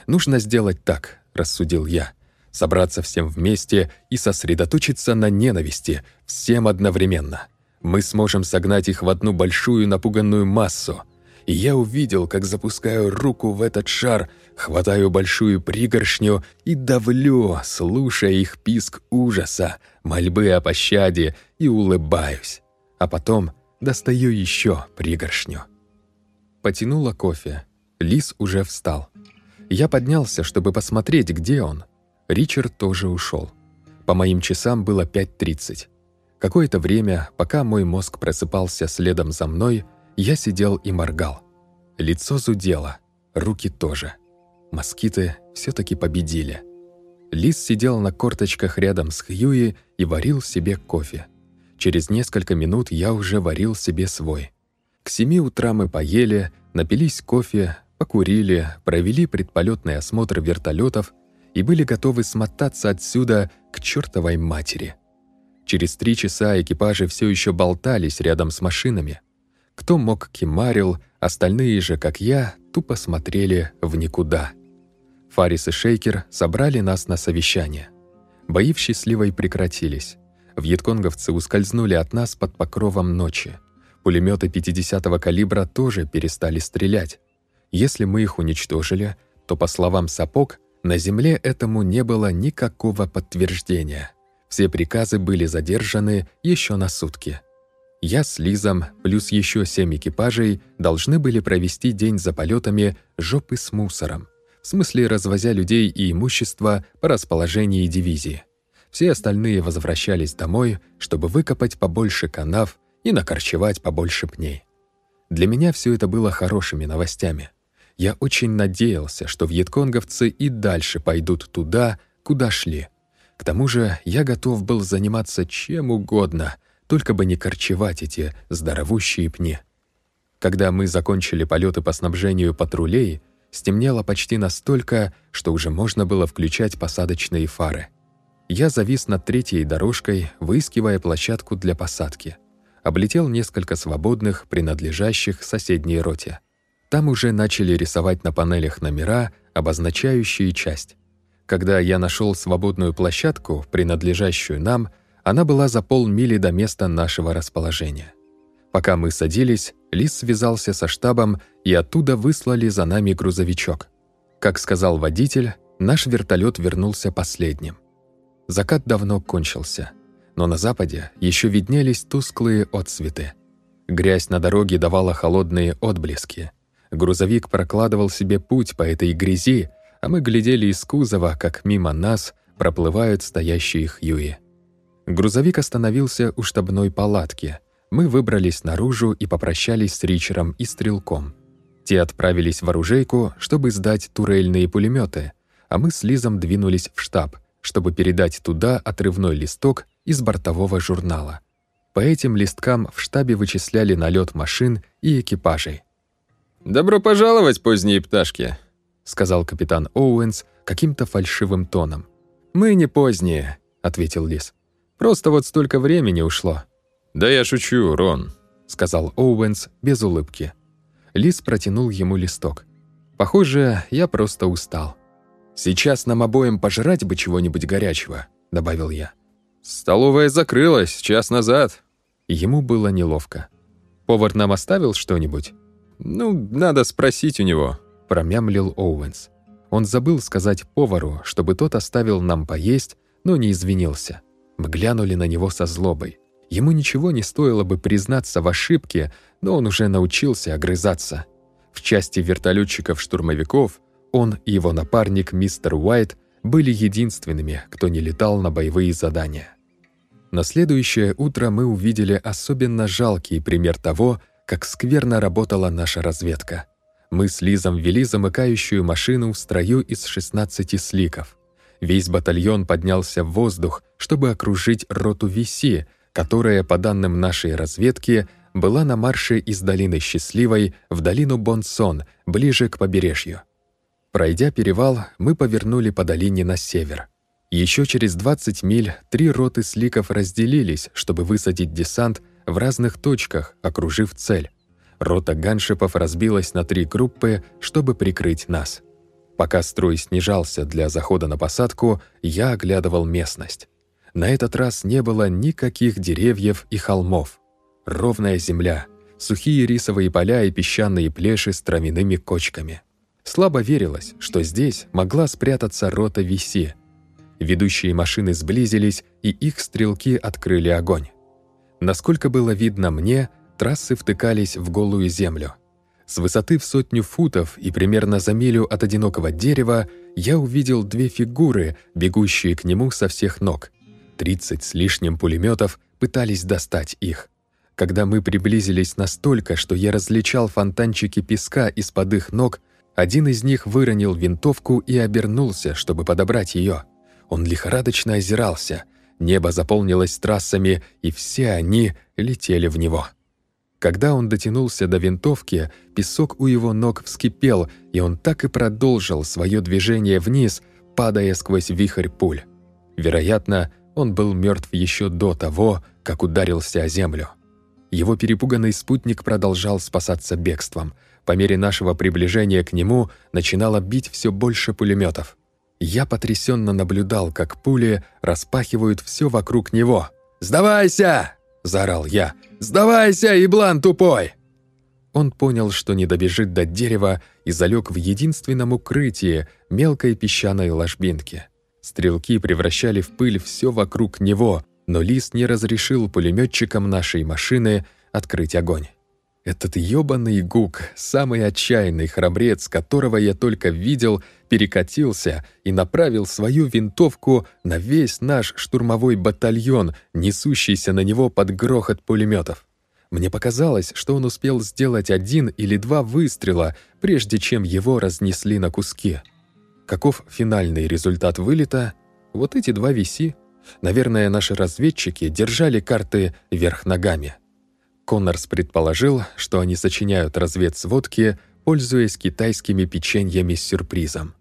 [SPEAKER 1] Нужно сделать так, рассудил я. Собраться всем вместе и сосредоточиться на ненависти, всем одновременно. Мы сможем согнать их в одну большую напуганную массу. И я увидел, как запускаю руку в этот шар, хватаю большую пригоршню и давлю, слушая их писк ужаса, мольбы о пощаде и улыбаюсь. А потом достаю еще пригоршню. Потянула кофе. Лис уже встал. Я поднялся, чтобы посмотреть, где он. Ричард тоже ушел. По моим часам было 5.30. Какое-то время, пока мой мозг просыпался следом за мной, я сидел и моргал. Лицо зудело, руки тоже. Москиты все таки победили. Лис сидел на корточках рядом с Хьюи и варил себе кофе. Через несколько минут я уже варил себе свой. К семи утра мы поели, напились кофе, покурили, провели предполетный осмотр вертолетов и были готовы смотаться отсюда к чертовой матери. Через три часа экипажи все еще болтались рядом с машинами. Кто мог кимарил, остальные же, как я, тупо смотрели в никуда. Фарис и Шейкер собрали нас на совещание. Бои в Счастливой прекратились. Вьетконговцы ускользнули от нас под покровом ночи. Пулеметы 50-го калибра тоже перестали стрелять. Если мы их уничтожили, то, по словам Сапог, на земле этому не было никакого подтверждения. Все приказы были задержаны еще на сутки. Я с Лизом, плюс еще семь экипажей, должны были провести день за полетами жопы с мусором, в смысле развозя людей и имущество по расположении дивизии. Все остальные возвращались домой, чтобы выкопать побольше канав и накорчевать побольше пней. Для меня все это было хорошими новостями. Я очень надеялся, что вьетконговцы и дальше пойдут туда, куда шли. К тому же я готов был заниматься чем угодно, только бы не корчевать эти здоровущие пни. Когда мы закончили полеты по снабжению патрулей, стемнело почти настолько, что уже можно было включать посадочные фары. Я завис над третьей дорожкой, выискивая площадку для посадки. Облетел несколько свободных, принадлежащих соседней роте. Там уже начали рисовать на панелях номера, обозначающие часть. Когда я нашел свободную площадку, принадлежащую нам, она была за полмили до места нашего расположения. Пока мы садились, Лис связался со штабом, и оттуда выслали за нами грузовичок. Как сказал водитель, наш вертолет вернулся последним. Закат давно кончился, но на западе еще виднелись тусклые отсветы. Грязь на дороге давала холодные отблески — Грузовик прокладывал себе путь по этой грязи, а мы глядели из кузова, как мимо нас проплывают стоящие Хьюи. Грузовик остановился у штабной палатки. Мы выбрались наружу и попрощались с Ричером и Стрелком. Те отправились в оружейку, чтобы сдать турельные пулеметы, а мы с Лизом двинулись в штаб, чтобы передать туда отрывной листок из бортового журнала. По этим листкам в штабе вычисляли налет машин и экипажей.
[SPEAKER 2] «Добро пожаловать, поздние пташки», —
[SPEAKER 1] сказал капитан Оуэнс каким-то фальшивым тоном. «Мы не поздние», — ответил Лис. «Просто вот столько времени ушло».
[SPEAKER 2] «Да я шучу, Рон», —
[SPEAKER 1] сказал Оуэнс без улыбки. Лис протянул ему листок. «Похоже, я просто устал». «Сейчас нам обоим пожрать бы чего-нибудь горячего», — добавил я.
[SPEAKER 2] «Столовая закрылась час назад».
[SPEAKER 1] Ему было неловко. «Повар нам оставил что-нибудь?»
[SPEAKER 2] «Ну, надо спросить у него», —
[SPEAKER 1] промямлил Оуэнс. Он забыл сказать повару, чтобы тот оставил нам поесть, но не извинился. Глянули на него со злобой. Ему ничего не стоило бы признаться в ошибке, но он уже научился огрызаться. В части вертолетчиков-штурмовиков он и его напарник мистер Уайт были единственными, кто не летал на боевые задания. На следующее утро мы увидели особенно жалкий пример того, как скверно работала наша разведка. Мы с Лизом вели замыкающую машину в строю из 16 сликов. Весь батальон поднялся в воздух, чтобы окружить роту Виси, которая, по данным нашей разведки, была на марше из долины Счастливой в долину Бонсон, ближе к побережью. Пройдя перевал, мы повернули по долине на север. Еще через 20 миль три роты сликов разделились, чтобы высадить десант в разных точках, окружив цель. Рота ганшипов разбилась на три группы, чтобы прикрыть нас. Пока строй снижался для захода на посадку, я оглядывал местность. На этот раз не было никаких деревьев и холмов. ровная земля, сухие рисовые поля и песчаные плеши с травяными кочками. Слабо верилось, что здесь могла спрятаться рота Виси. Ведущие машины сблизились, и их стрелки открыли огонь. Насколько было видно мне, трассы втыкались в голую землю. С высоты в сотню футов и примерно за милю от одинокого дерева я увидел две фигуры, бегущие к нему со всех ног. Тридцать с лишним пулеметов пытались достать их. Когда мы приблизились настолько, что я различал фонтанчики песка из-под их ног, один из них выронил винтовку и обернулся, чтобы подобрать ее. Он лихорадочно озирался. Небо заполнилось трассами, и все они летели в него. Когда он дотянулся до винтовки, песок у его ног вскипел, и он так и продолжил свое движение вниз, падая сквозь вихрь пуль. Вероятно, он был мертв еще до того, как ударился о землю. Его перепуганный спутник продолжал спасаться бегством. По мере нашего приближения к нему начинало бить все больше пулеметов. Я потрясенно наблюдал, как пули распахивают все вокруг него. «Сдавайся!» – заорал я. «Сдавайся, еблан тупой!» Он понял, что не добежит до дерева и залег в единственном укрытии мелкой песчаной ложбинки. Стрелки превращали в пыль все вокруг него, но Лис не разрешил пулеметчикам нашей машины открыть огонь. Этот ёбаный гук, самый отчаянный храбрец, которого я только видел, перекатился и направил свою винтовку на весь наш штурмовой батальон, несущийся на него под грохот пулеметов. Мне показалось, что он успел сделать один или два выстрела, прежде чем его разнесли на куски. Каков финальный результат вылета? Вот эти два виси Наверное, наши разведчики держали карты вверх ногами. Коннорс предположил, что они сочиняют разведсводки, пользуясь китайскими печеньями с сюрпризом.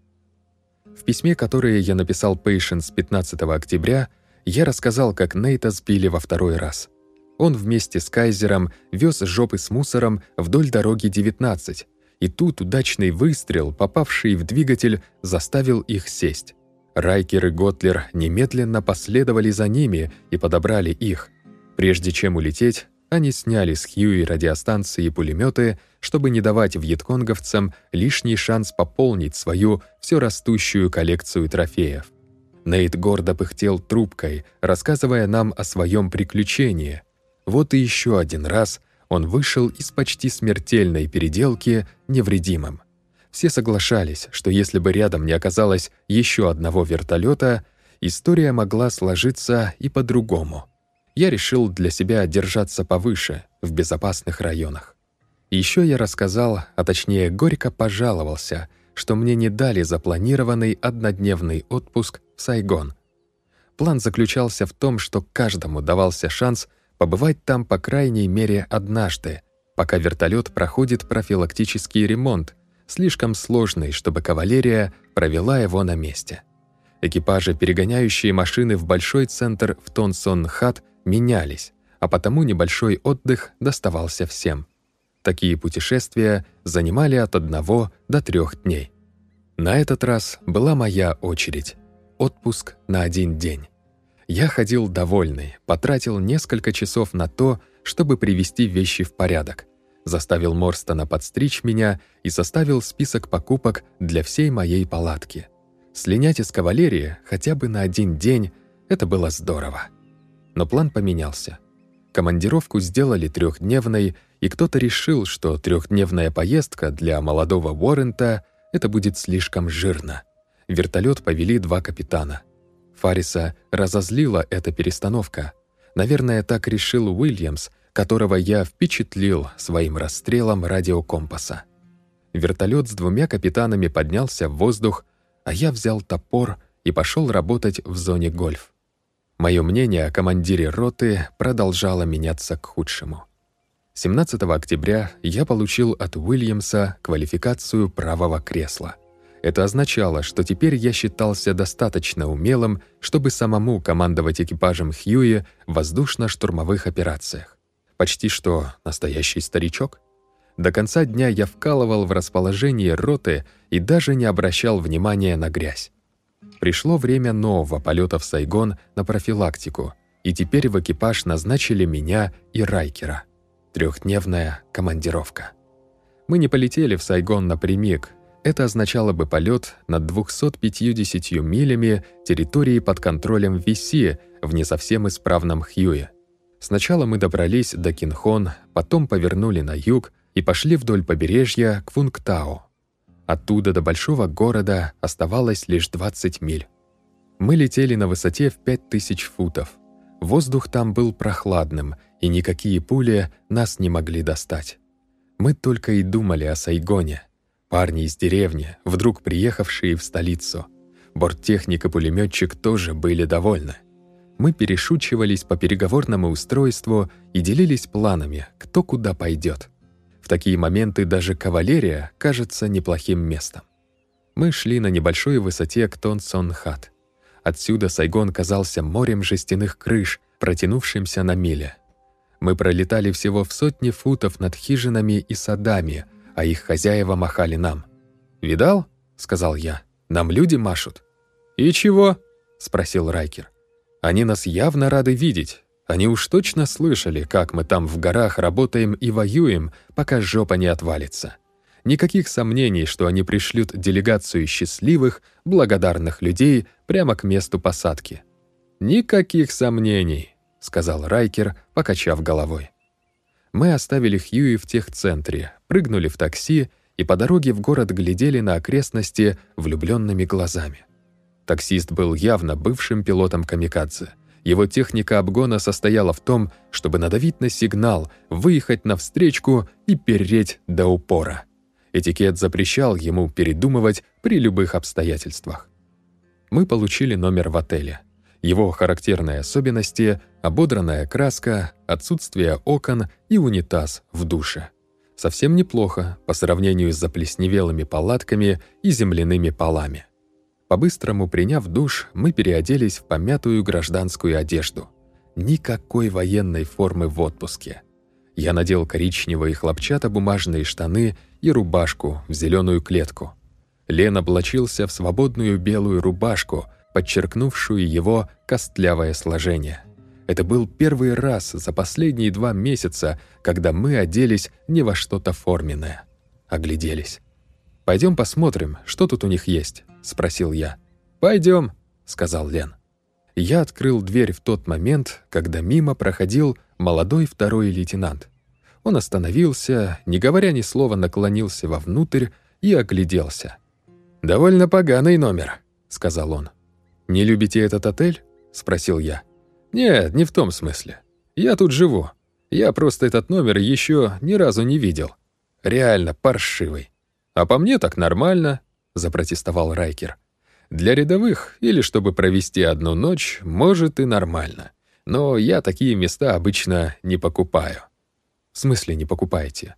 [SPEAKER 1] В письме, которое я написал Пейшенс 15 октября, я рассказал, как Нейта сбили во второй раз. Он вместе с Кайзером вез жопы с мусором вдоль дороги 19, и тут удачный выстрел, попавший в двигатель, заставил их сесть. Райкер и Готлер немедленно последовали за ними и подобрали их. Прежде чем улететь, они сняли с Хьюи радиостанции и пулеметы, чтобы не давать вьетконговцам лишний шанс пополнить свою все растущую коллекцию трофеев. Нейт гордо пыхтел трубкой, рассказывая нам о своем приключении. Вот и еще один раз он вышел из почти смертельной переделки невредимым. Все соглашались, что если бы рядом не оказалось еще одного вертолета, история могла сложиться и по-другому. Я решил для себя держаться повыше, в безопасных районах. Еще я рассказал, а точнее горько пожаловался, что мне не дали запланированный однодневный отпуск в Сайгон. План заключался в том, что каждому давался шанс побывать там по крайней мере однажды, пока вертолет проходит профилактический ремонт, слишком сложный, чтобы кавалерия провела его на месте. Экипажи, перегоняющие машины в большой центр в Тонсон-Хат, менялись, а потому небольшой отдых доставался всем. Такие путешествия занимали от одного до трех дней. На этот раз была моя очередь. Отпуск на один день. Я ходил довольный, потратил несколько часов на то, чтобы привести вещи в порядок заставил Морстона подстричь меня и составил список покупок для всей моей палатки. Слинять из кавалерии хотя бы на один день — это было здорово. Но план поменялся. Командировку сделали трехдневной, и кто-то решил, что трехдневная поездка для молодого Уоррента — это будет слишком жирно. Вертолет повели два капитана. Фариса разозлила эта перестановка. Наверное, так решил Уильямс — которого я впечатлил своим расстрелом радиокомпаса. Вертолет с двумя капитанами поднялся в воздух, а я взял топор и пошел работать в зоне гольф. Мое мнение о командире роты продолжало меняться к худшему. 17 октября я получил от Уильямса квалификацию правого кресла. Это означало, что теперь я считался достаточно умелым, чтобы самому командовать экипажем Хьюи в воздушно-штурмовых операциях. Почти что настоящий старичок. До конца дня я вкалывал в расположении роты и даже не обращал внимания на грязь. Пришло время нового полета в Сайгон на профилактику, и теперь в экипаж назначили меня и Райкера. Трехдневная командировка. Мы не полетели в Сайгон напрямик. Это означало бы полет над 250 милями территории под контролем Виси в не совсем исправном Хьюе. Сначала мы добрались до Кинхон, потом повернули на юг и пошли вдоль побережья к Фунгтау. Оттуда до большого города оставалось лишь 20 миль. Мы летели на высоте в 5000 футов. Воздух там был прохладным, и никакие пули нас не могли достать. Мы только и думали о Сайгоне. Парни из деревни, вдруг приехавшие в столицу. Борттехник и пулеметчик тоже были довольны. Мы перешучивались по переговорному устройству и делились планами, кто куда пойдет. В такие моменты даже кавалерия кажется неплохим местом. Мы шли на небольшой высоте к Тонсон-Хат. Отсюда Сайгон казался морем жестяных крыш, протянувшимся на миле. Мы пролетали всего в сотни футов над хижинами и садами, а их хозяева махали нам. «Видал?» — сказал я. «Нам люди машут». «И чего?» — спросил Райкер. «Они нас явно рады видеть. Они уж точно слышали, как мы там в горах работаем и воюем, пока жопа не отвалится. Никаких сомнений, что они пришлют делегацию счастливых, благодарных людей прямо к месту посадки. «Никаких сомнений», — сказал Райкер, покачав головой. Мы оставили Хьюи в техцентре, прыгнули в такси и по дороге в город глядели на окрестности влюбленными глазами. Таксист был явно бывшим пилотом камикадзе. Его техника обгона состояла в том, чтобы надавить на сигнал, выехать на встречку и переть до упора. Этикет запрещал ему передумывать при любых обстоятельствах. Мы получили номер в отеле. Его характерные особенности — ободранная краска, отсутствие окон и унитаз в душе. Совсем неплохо по сравнению с заплесневелыми палатками и земляными полами. По-быстрому приняв душ, мы переоделись в помятую гражданскую одежду. Никакой военной формы в отпуске — я надел коричневые хлопчатобумажные штаны и рубашку в зеленую клетку. Лен облачился в свободную белую рубашку, подчеркнувшую его костлявое сложение. Это был первый раз за последние два месяца, когда мы оделись не во что-то форменное. Огляделись. «Пойдем посмотрим, что тут у них есть», — спросил я. «Пойдем», — сказал Лен. Я открыл дверь в тот момент, когда мимо проходил молодой второй лейтенант. Он остановился, не говоря ни слова, наклонился вовнутрь и огляделся. «Довольно поганый номер», — сказал он. «Не любите этот отель?» — спросил я. «Нет, не в том смысле. Я тут живу. Я просто этот номер еще ни разу не видел. Реально паршивый. А по мне так нормально», — запротестовал Райкер. Для рядовых или чтобы провести одну ночь, может и нормально. Но я такие места обычно не покупаю. В смысле не покупаете?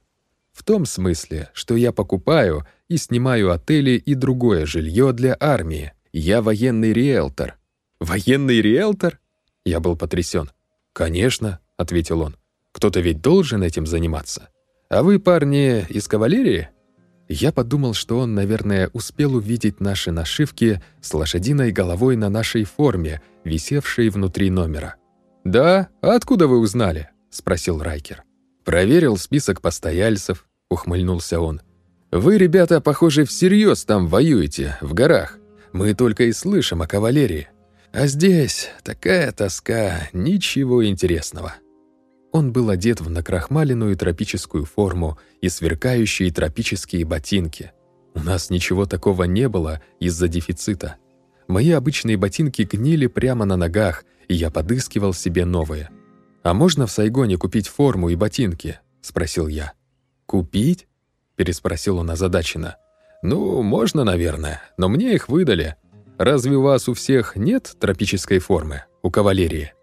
[SPEAKER 1] В том смысле, что я покупаю и снимаю отели и другое жилье для армии. Я военный риэлтор. Военный риэлтор? Я был потрясен. Конечно, ответил он. Кто-то ведь должен этим заниматься. А вы, парни, из кавалерии? Я подумал, что он, наверное, успел увидеть наши нашивки с лошадиной головой на нашей форме, висевшей внутри номера. «Да? А откуда вы узнали?» — спросил Райкер. «Проверил список постояльцев», — ухмыльнулся он. «Вы, ребята, похоже, всерьез там воюете, в горах. Мы только и слышим о кавалерии. А здесь такая тоска, ничего интересного». Он был одет в накрахмаленную тропическую форму и сверкающие тропические ботинки. У нас ничего такого не было из-за дефицита. Мои обычные ботинки гнили прямо на ногах, и я подыскивал себе новые. «А можно в Сайгоне купить форму и ботинки?» — спросил я. «Купить?» — переспросил он озадаченно. «Ну, можно, наверное, но мне их выдали. Разве у вас у всех нет тропической формы, у кавалерии?»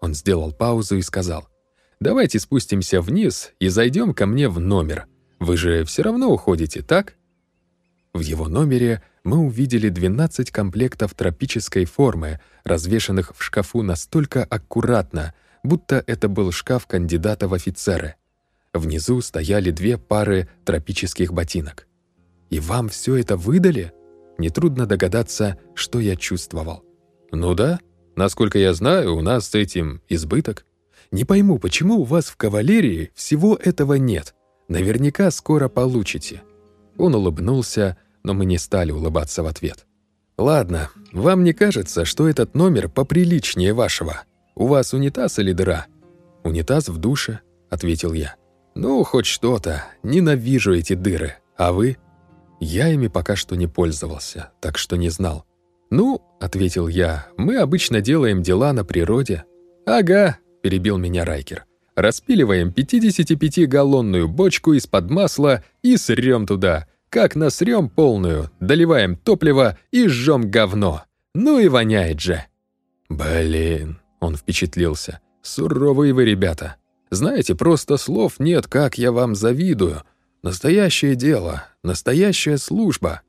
[SPEAKER 1] Он сделал паузу и сказал. Давайте спустимся вниз и зайдем ко мне в номер. Вы же все равно уходите, так?» В его номере мы увидели 12 комплектов тропической формы, развешанных в шкафу настолько аккуратно, будто это был шкаф кандидата в офицеры. Внизу стояли две пары тропических ботинок. «И вам все это выдали?» Нетрудно догадаться, что я чувствовал. «Ну да, насколько я знаю, у нас с этим избыток. Не пойму, почему у вас в кавалерии всего этого нет. Наверняка скоро получите». Он улыбнулся, но мы не стали улыбаться в ответ. «Ладно, вам не кажется, что этот номер поприличнее вашего? У вас унитаз или дыра?» «Унитаз в душе», — ответил я. «Ну, хоть что-то. Ненавижу эти дыры. А вы?» Я ими пока что не пользовался, так что не знал. «Ну», — ответил я, — «мы обычно делаем дела на природе». «Ага», — перебил меня Райкер. «Распиливаем 55-галлонную бочку из-под масла и срём туда. Как насрём полную, доливаем топливо и жжём говно. Ну и воняет же». «Блин», — он впечатлился, — «суровые вы ребята. Знаете, просто слов нет, как я вам завидую. Настоящее дело, настоящая служба».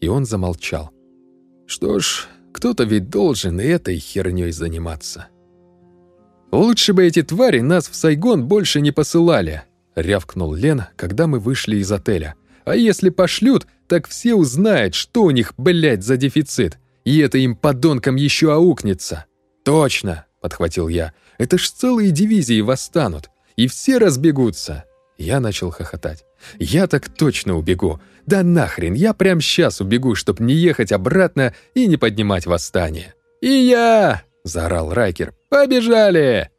[SPEAKER 1] И он замолчал. «Что ж, кто-то ведь должен этой хернёй заниматься». «Лучше бы эти твари нас в Сайгон больше не посылали», — рявкнул Лен, когда мы вышли из отеля. «А если пошлют, так все узнают, что у них, блядь, за дефицит, и это им подонкам еще аукнется». «Точно», — подхватил я, — «это ж целые дивизии восстанут, и все разбегутся». Я начал хохотать. «Я так точно убегу. Да нахрен, я прямо сейчас убегу, чтоб не ехать обратно и не поднимать восстание». «И я!» — заорал Райкер. «Побежали!»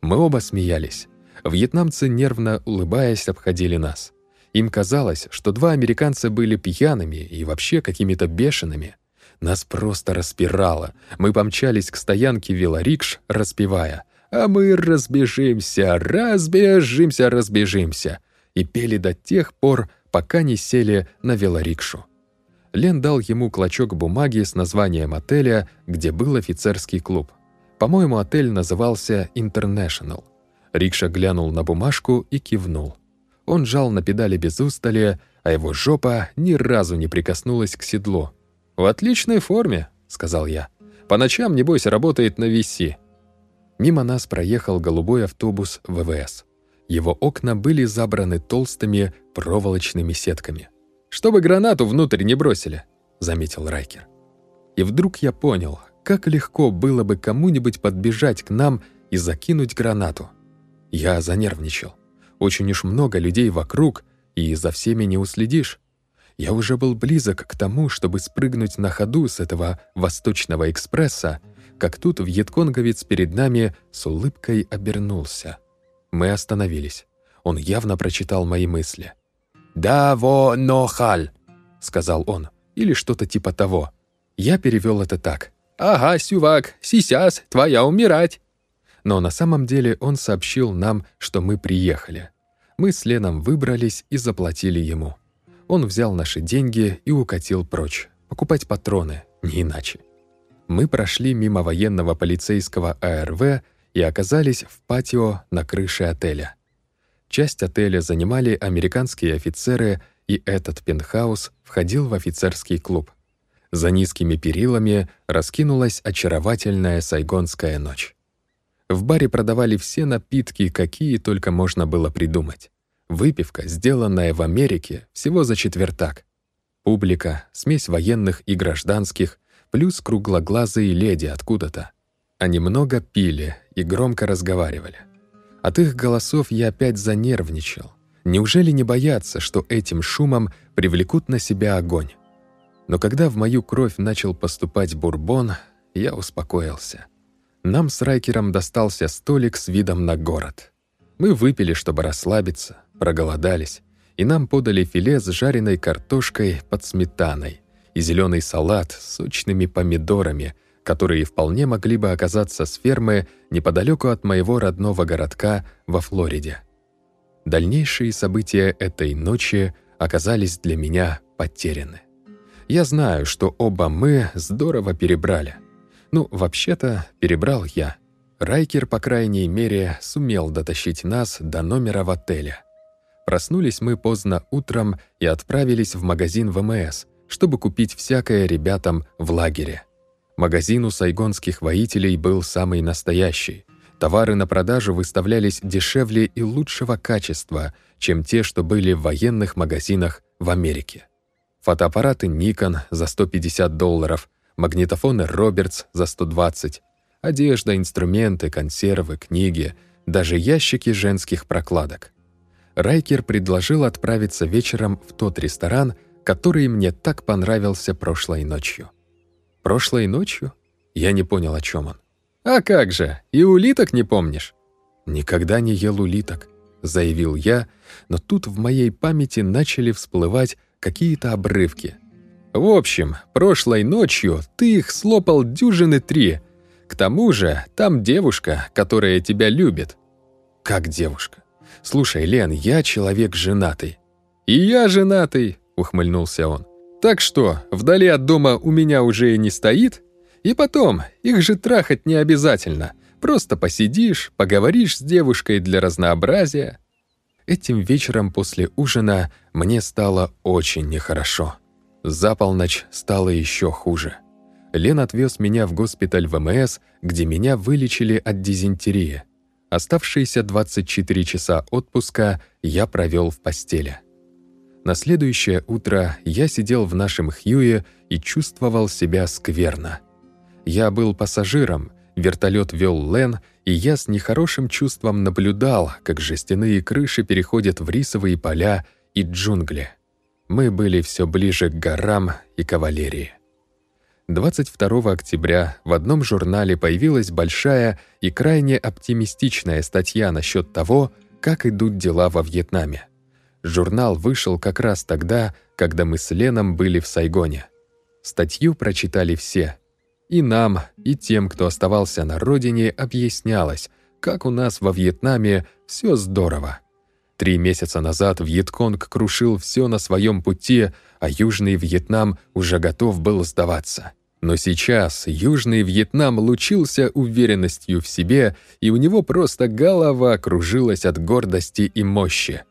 [SPEAKER 1] Мы оба смеялись. Вьетнамцы, нервно улыбаясь, обходили нас. Им казалось, что два американца были пьяными и вообще какими-то бешеными. Нас просто распирало. Мы помчались к стоянке велорикш, распевая «А мы разбежимся, разбежимся, разбежимся» и пели до тех пор, пока не сели на велорикшу. Лен дал ему клочок бумаги с названием отеля, где был офицерский клуб. По-моему, отель назывался «Интернешнл». Рикша глянул на бумажку и кивнул. Он жал на педали без устали, а его жопа ни разу не прикоснулась к седлу. «В отличной форме», — сказал я. «По ночам, небось, работает на виси». Мимо нас проехал голубой автобус ВВС. Его окна были забраны толстыми проволочными сетками. «Чтобы гранату внутрь не бросили», — заметил Райкер. И вдруг я понял, как легко было бы кому-нибудь подбежать к нам и закинуть гранату. Я занервничал. Очень уж много людей вокруг, и за всеми не уследишь. Я уже был близок к тому, чтобы спрыгнуть на ходу с этого «Восточного экспресса», как тут вьетконговец перед нами с улыбкой обернулся. Мы остановились. Он явно прочитал мои мысли. «Да во но халь», — сказал он, или что-то типа того. Я перевел это так. «Ага, сювак, сисяс, твоя умирать». Но на самом деле он сообщил нам, что мы приехали. Мы с Леном выбрались и заплатили ему. Он взял наши деньги и укатил прочь. Покупать патроны, не иначе. Мы прошли мимо военного полицейского АРВ и оказались в патио на крыше отеля. Часть отеля занимали американские офицеры, и этот пентхаус входил в офицерский клуб. За низкими перилами раскинулась очаровательная сайгонская ночь. В баре продавали все напитки, какие только можно было придумать. Выпивка, сделанная в Америке, всего за четвертак. Публика, смесь военных и гражданских, плюс круглоглазые леди откуда-то. Они много пили и громко разговаривали. От их голосов я опять занервничал. Неужели не боятся, что этим шумом привлекут на себя огонь? Но когда в мою кровь начал поступать бурбон, я успокоился. Нам с Райкером достался столик с видом на город. Мы выпили, чтобы расслабиться, проголодались, и нам подали филе с жареной картошкой под сметаной и зеленый салат с сочными помидорами, которые вполне могли бы оказаться с фермы неподалеку от моего родного городка во Флориде. Дальнейшие события этой ночи оказались для меня потеряны. Я знаю, что оба мы здорово перебрали. Ну, вообще-то, перебрал я. Райкер, по крайней мере, сумел дотащить нас до номера в отеле. Проснулись мы поздно утром и отправились в магазин ВМС, чтобы купить всякое ребятам в лагере. Магазин у сайгонских воителей был самый настоящий. Товары на продажу выставлялись дешевле и лучшего качества, чем те, что были в военных магазинах в Америке. Фотоаппараты Nikon за 150 долларов, магнитофоны Roberts за 120, одежда, инструменты, консервы, книги, даже ящики женских прокладок. Райкер предложил отправиться вечером в тот ресторан, который мне так понравился прошлой ночью. Прошлой ночью? Я не понял, о чем он. «А как же, и улиток не помнишь?» «Никогда не ел улиток», — заявил я, но тут в моей памяти начали всплывать какие-то обрывки. «В общем, прошлой ночью ты их слопал дюжины три. К тому же там девушка, которая тебя любит». «Как девушка? Слушай, Лен, я человек женатый». «И я женатый», — ухмыльнулся он. «Так что, вдали от дома у меня уже и не стоит?» И потом, их же трахать не обязательно. Просто посидишь, поговоришь с девушкой для разнообразия. Этим вечером после ужина мне стало очень нехорошо. За полночь стало еще хуже. Лен отвез меня в госпиталь ВМС, где меня вылечили от дизентерии. Оставшиеся 24 часа отпуска я провел в постели. На следующее утро я сидел в нашем Хьюе и чувствовал себя скверно. Я был пассажиром, вертолет вел Лен, и я с нехорошим чувством наблюдал, как жестяные крыши переходят в рисовые поля и джунгли. Мы были все ближе к горам и кавалерии. 22 октября в одном журнале появилась большая и крайне оптимистичная статья насчет того, как идут дела во Вьетнаме. Журнал вышел как раз тогда, когда мы с Леном были в Сайгоне. Статью прочитали все — и нам, и тем, кто оставался на родине, объяснялось, как у нас во Вьетнаме все здорово. Три месяца назад Вьетконг крушил все на своем пути, а Южный Вьетнам уже готов был сдаваться. Но сейчас Южный Вьетнам лучился уверенностью в себе, и у него просто голова кружилась от гордости и мощи.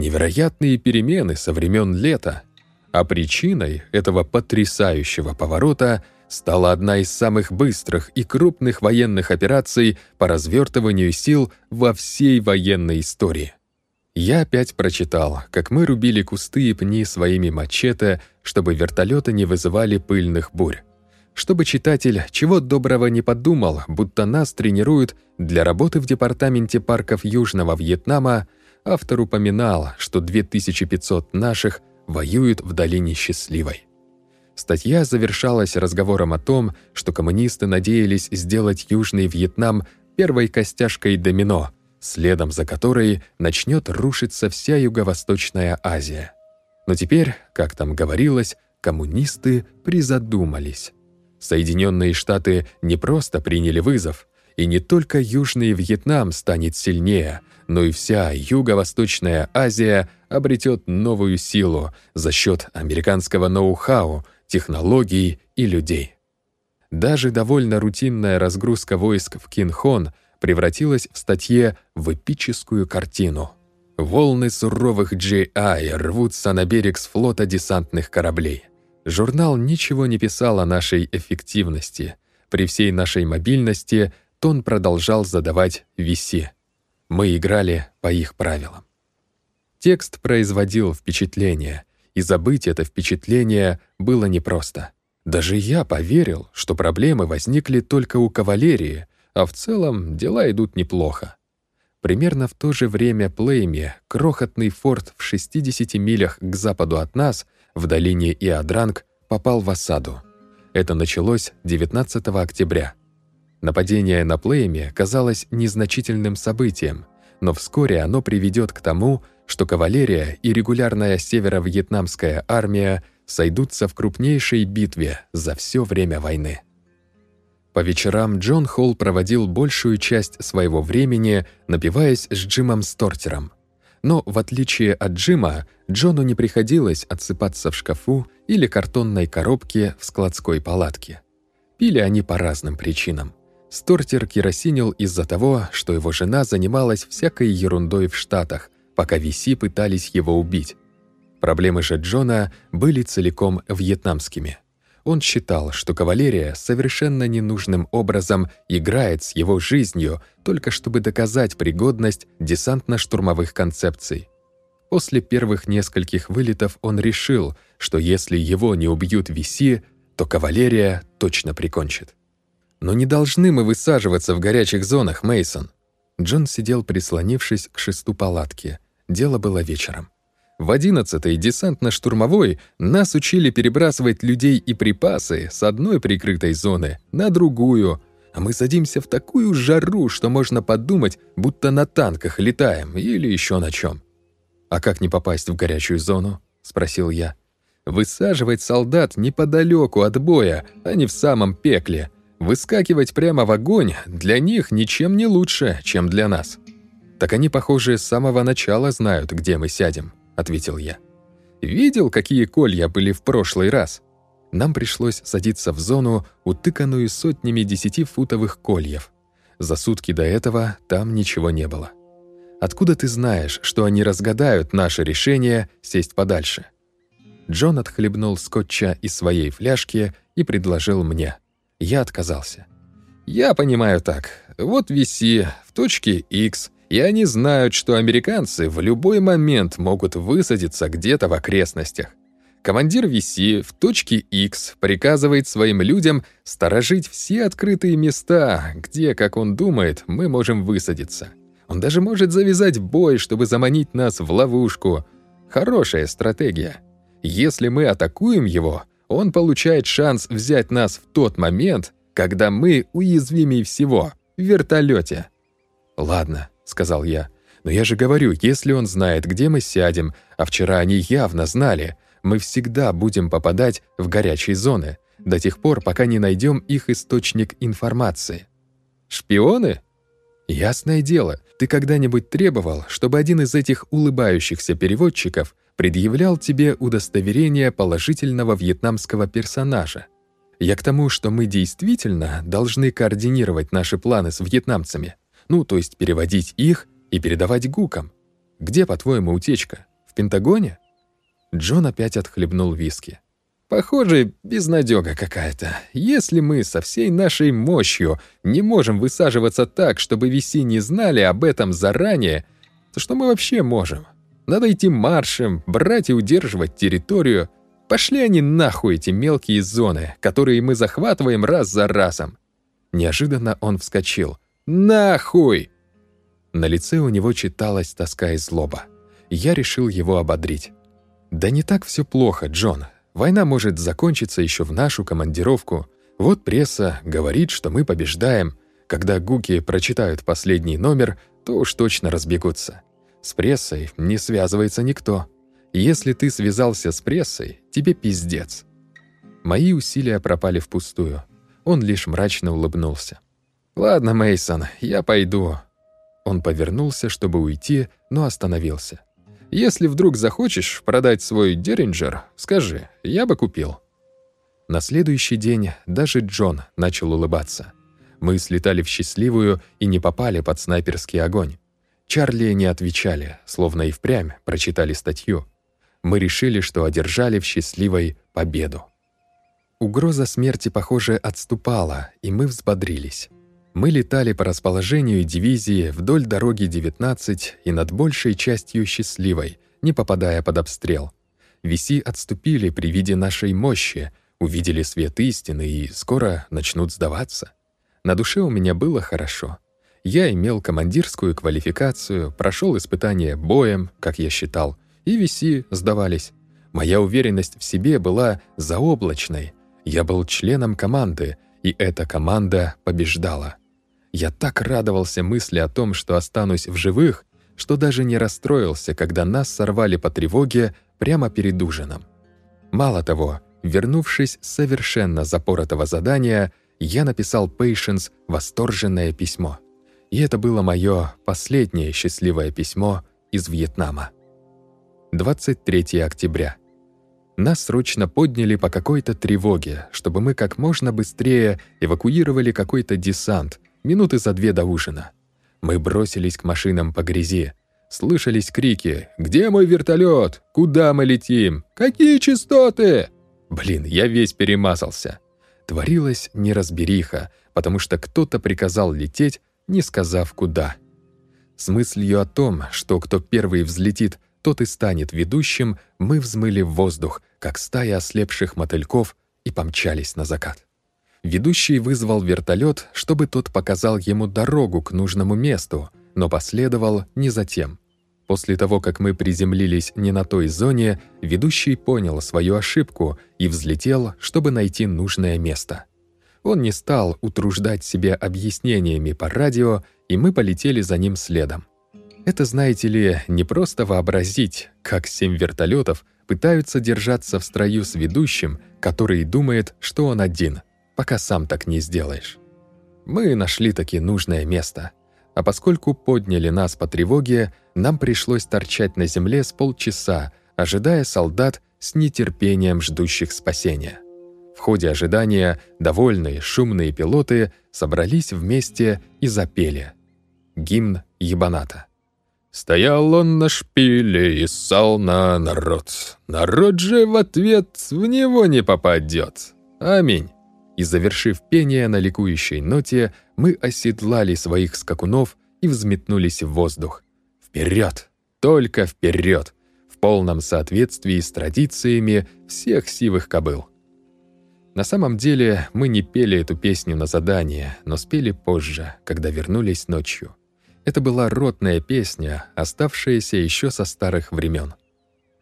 [SPEAKER 1] Невероятные перемены со времен лета. А причиной этого потрясающего поворота — стала одна из самых быстрых и крупных военных операций по развертыванию сил во всей военной истории. Я опять прочитал, как мы рубили кусты и пни своими мачете, чтобы вертолеты не вызывали пыльных бурь. Чтобы читатель чего доброго не подумал, будто нас тренируют для работы в департаменте парков Южного Вьетнама, автор упоминал, что 2500 наших воюют в долине Счастливой. Статья завершалась разговором о том, что коммунисты надеялись сделать Южный Вьетнам первой костяшкой домино, следом за которой начнет рушиться вся Юго-Восточная Азия. Но теперь, как там говорилось, коммунисты призадумались. Соединенные Штаты не просто приняли вызов, и не только Южный Вьетнам станет сильнее, но и вся Юго-Восточная Азия обретет новую силу за счет американского ноу-хау, технологий и людей. Даже довольно рутинная разгрузка войск в Кинхон превратилась в статье в эпическую картину. Волны суровых GI рвутся на берег с флота десантных кораблей. Журнал ничего не писал о нашей эффективности. При всей нашей мобильности Тон продолжал задавать виси. Мы играли по их правилам. Текст производил впечатление, и забыть это впечатление было непросто. Даже я поверил, что проблемы возникли только у кавалерии, а в целом дела идут неплохо. Примерно в то же время Плейме, крохотный форт в 60 милях к западу от нас, в долине Иодранг, попал в осаду. Это началось 19 октября. Нападение на Плейме казалось незначительным событием, но вскоре оно приведет к тому, что кавалерия и регулярная северо-вьетнамская армия сойдутся в крупнейшей битве за все время войны. По вечерам Джон Холл проводил большую часть своего времени, напиваясь с Джимом Стортером. Но, в отличие от Джима, Джону не приходилось отсыпаться в шкафу или картонной коробке в складской палатке. Пили они по разным причинам. Стортер керосинил из-за того, что его жена занималась всякой ерундой в Штатах, пока Виси пытались его убить. Проблемы же Джона были целиком вьетнамскими. Он считал, что кавалерия совершенно ненужным образом играет с его жизнью, только чтобы доказать пригодность десантно-штурмовых концепций. После первых нескольких вылетов он решил, что если его не убьют Виси, то кавалерия точно прикончит. Но не должны мы высаживаться в горячих зонах, Мейсон. Джон сидел, прислонившись к шесту палатки. Дело было вечером. В 11-й десантно-штурмовой нас учили перебрасывать людей и припасы с одной прикрытой зоны на другую, а мы садимся в такую жару, что можно подумать, будто на танках летаем или еще на чем. «А как не попасть в горячую зону?» — спросил я. «Высаживать солдат неподалеку от боя, а не в самом пекле. Выскакивать прямо в огонь для них ничем не лучше, чем для нас». «Так они, похоже, с самого начала знают, где мы сядем», — ответил я. «Видел, какие колья были в прошлый раз?» Нам пришлось садиться в зону, утыканную сотнями десятифутовых кольев. За сутки до этого там ничего не было. Откуда ты знаешь, что они разгадают наше решение сесть подальше?» Джон отхлебнул скотча из своей фляжки и предложил мне. Я отказался. «Я понимаю так. Вот виси в точке X, и они знают, что американцы в любой момент могут высадиться где-то в окрестностях. Командир ВИСИ в точке X приказывает своим людям сторожить все открытые места, где, как он думает, мы можем высадиться. Он даже может завязать бой, чтобы заманить нас в ловушку. Хорошая стратегия. Если мы атакуем его, он получает шанс взять нас в тот момент, когда мы уязвимее всего — в вертолете. «Ладно», сказал я. «Но я же говорю, если он знает, где мы сядем, а вчера они явно знали, мы всегда будем попадать в горячие зоны, до тех пор, пока не найдем их источник информации». «Шпионы?» «Ясное дело, ты когда-нибудь требовал, чтобы один из этих улыбающихся переводчиков предъявлял тебе удостоверение положительного вьетнамского персонажа? Я к тому, что мы действительно должны координировать наши планы с вьетнамцами. Ну, то есть переводить их и передавать гукам. Где, по-твоему, утечка? В Пентагоне? Джон опять отхлебнул виски. Похоже, безнадега какая-то. Если мы со всей нашей мощью не можем высаживаться так, чтобы виси не знали об этом заранее, то что мы вообще можем? Надо идти маршем, брать и удерживать территорию. Пошли они нахуй, эти мелкие зоны, которые мы захватываем раз за разом. Неожиданно он вскочил — «Нахуй!» На лице у него читалась тоска и злоба. Я решил его ободрить. «Да не так все плохо, Джон. Война может закончиться еще в нашу командировку. Вот пресса говорит, что мы побеждаем. Когда гуки прочитают последний номер, то уж точно разбегутся. С прессой не связывается никто. Если ты связался с прессой, тебе пиздец». Мои усилия пропали впустую. Он лишь мрачно улыбнулся. «Ладно, Мейсон, я пойду». Он повернулся, чтобы уйти, но остановился. «Если вдруг захочешь продать свой Деринджер, скажи, я бы купил». На следующий день даже Джон начал улыбаться. Мы слетали в счастливую и не попали под снайперский огонь. Чарли не отвечали, словно и впрямь прочитали статью. Мы решили, что одержали в счастливой победу. Угроза смерти, похоже, отступала, и мы взбодрились. Мы летали по расположению дивизии вдоль дороги 19 и над большей частью счастливой, не попадая под обстрел. Виси отступили при виде нашей мощи, увидели свет истины и скоро начнут сдаваться. На душе у меня было хорошо. Я имел командирскую квалификацию, прошел испытание боем, как я считал, и виси сдавались. Моя уверенность в себе была заоблачной. Я был членом команды, и эта команда побеждала. Я так радовался мысли о том, что останусь в живых, что даже не расстроился, когда нас сорвали по тревоге прямо перед ужином. Мало того, вернувшись совершенно запоротого задания, я написал Пейшенс восторженное письмо. И это было мое последнее счастливое письмо из Вьетнама. 23 октября. Нас срочно подняли по какой-то тревоге, чтобы мы как можно быстрее эвакуировали какой-то десант, минуты за две до ужина. Мы бросились к машинам по грязи. Слышались крики «Где мой вертолет? Куда мы летим? Какие частоты?» Блин, я весь перемазался. Творилась неразбериха, потому что кто-то приказал лететь, не сказав куда. С мыслью о том, что кто первый взлетит, тот и станет ведущим, мы взмыли в воздух, как стая ослепших мотыльков, и помчались на закат. Ведущий вызвал вертолет, чтобы тот показал ему дорогу к нужному месту, но последовал не затем. После того, как мы приземлились не на той зоне, ведущий понял свою ошибку и взлетел, чтобы найти нужное место. Он не стал утруждать себя объяснениями по радио, и мы полетели за ним следом. Это, знаете ли, не просто вообразить, как семь вертолетов пытаются держаться в строю с ведущим, который думает, что он один, пока сам так не сделаешь. Мы нашли таки нужное место. А поскольку подняли нас по тревоге, нам пришлось торчать на земле с полчаса, ожидая солдат с нетерпением ждущих спасения. В ходе ожидания довольные, шумные пилоты собрались вместе и запели. Гимн Ебаната. Стоял он на шпиле и ссал на народ. Народ же в ответ в него не попадет. Аминь. И завершив пение на ликующей ноте, мы оседлали своих скакунов и взметнулись в воздух. Вперед! Только вперед! В полном соответствии с традициями всех сивых кобыл. На самом деле мы не пели эту песню на задание, но спели позже, когда вернулись ночью. Это была ротная песня, оставшаяся еще со старых времен.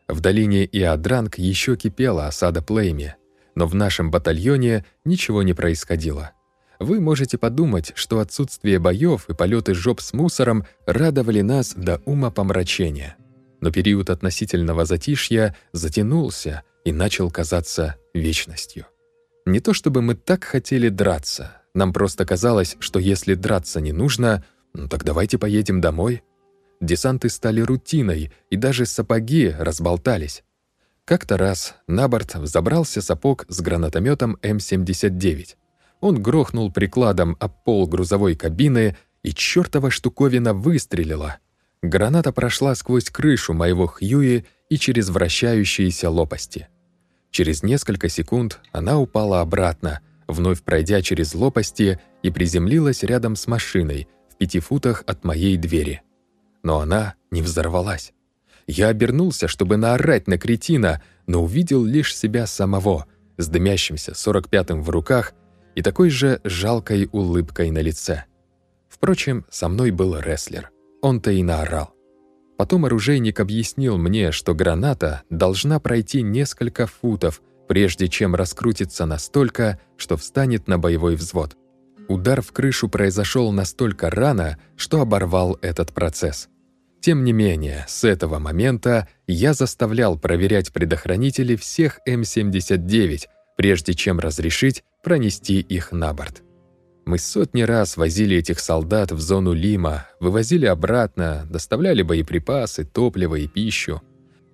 [SPEAKER 1] В долине Иодранг еще кипела осада Плейми, но в нашем батальоне ничего не происходило. Вы можете подумать, что отсутствие боев и полеты жоп с мусором радовали нас до ума помрачения. Но период относительного затишья затянулся и начал казаться вечностью. Не то чтобы мы так хотели драться, нам просто казалось, что если драться не нужно — ну так давайте поедем домой. Десанты стали рутиной, и даже сапоги разболтались. Как-то раз на борт взобрался сапог с гранатометом М-79. Он грохнул прикладом об пол грузовой кабины, и чертова штуковина выстрелила. Граната прошла сквозь крышу моего Хьюи и через вращающиеся лопасти. Через несколько секунд она упала обратно, вновь пройдя через лопасти и приземлилась рядом с машиной, пяти футах от моей двери. Но она не взорвалась. Я обернулся, чтобы наорать на кретина, но увидел лишь себя самого, с дымящимся 45-м в руках и такой же жалкой улыбкой на лице. Впрочем, со мной был рестлер. Он-то и наорал. Потом оружейник объяснил мне, что граната должна пройти несколько футов, прежде чем раскрутится настолько, что встанет на боевой взвод. Удар в крышу произошел настолько рано, что оборвал этот процесс. Тем не менее, с этого момента я заставлял проверять предохранители всех М-79, прежде чем разрешить пронести их на борт. Мы сотни раз возили этих солдат в зону Лима, вывозили обратно, доставляли боеприпасы, топливо и пищу.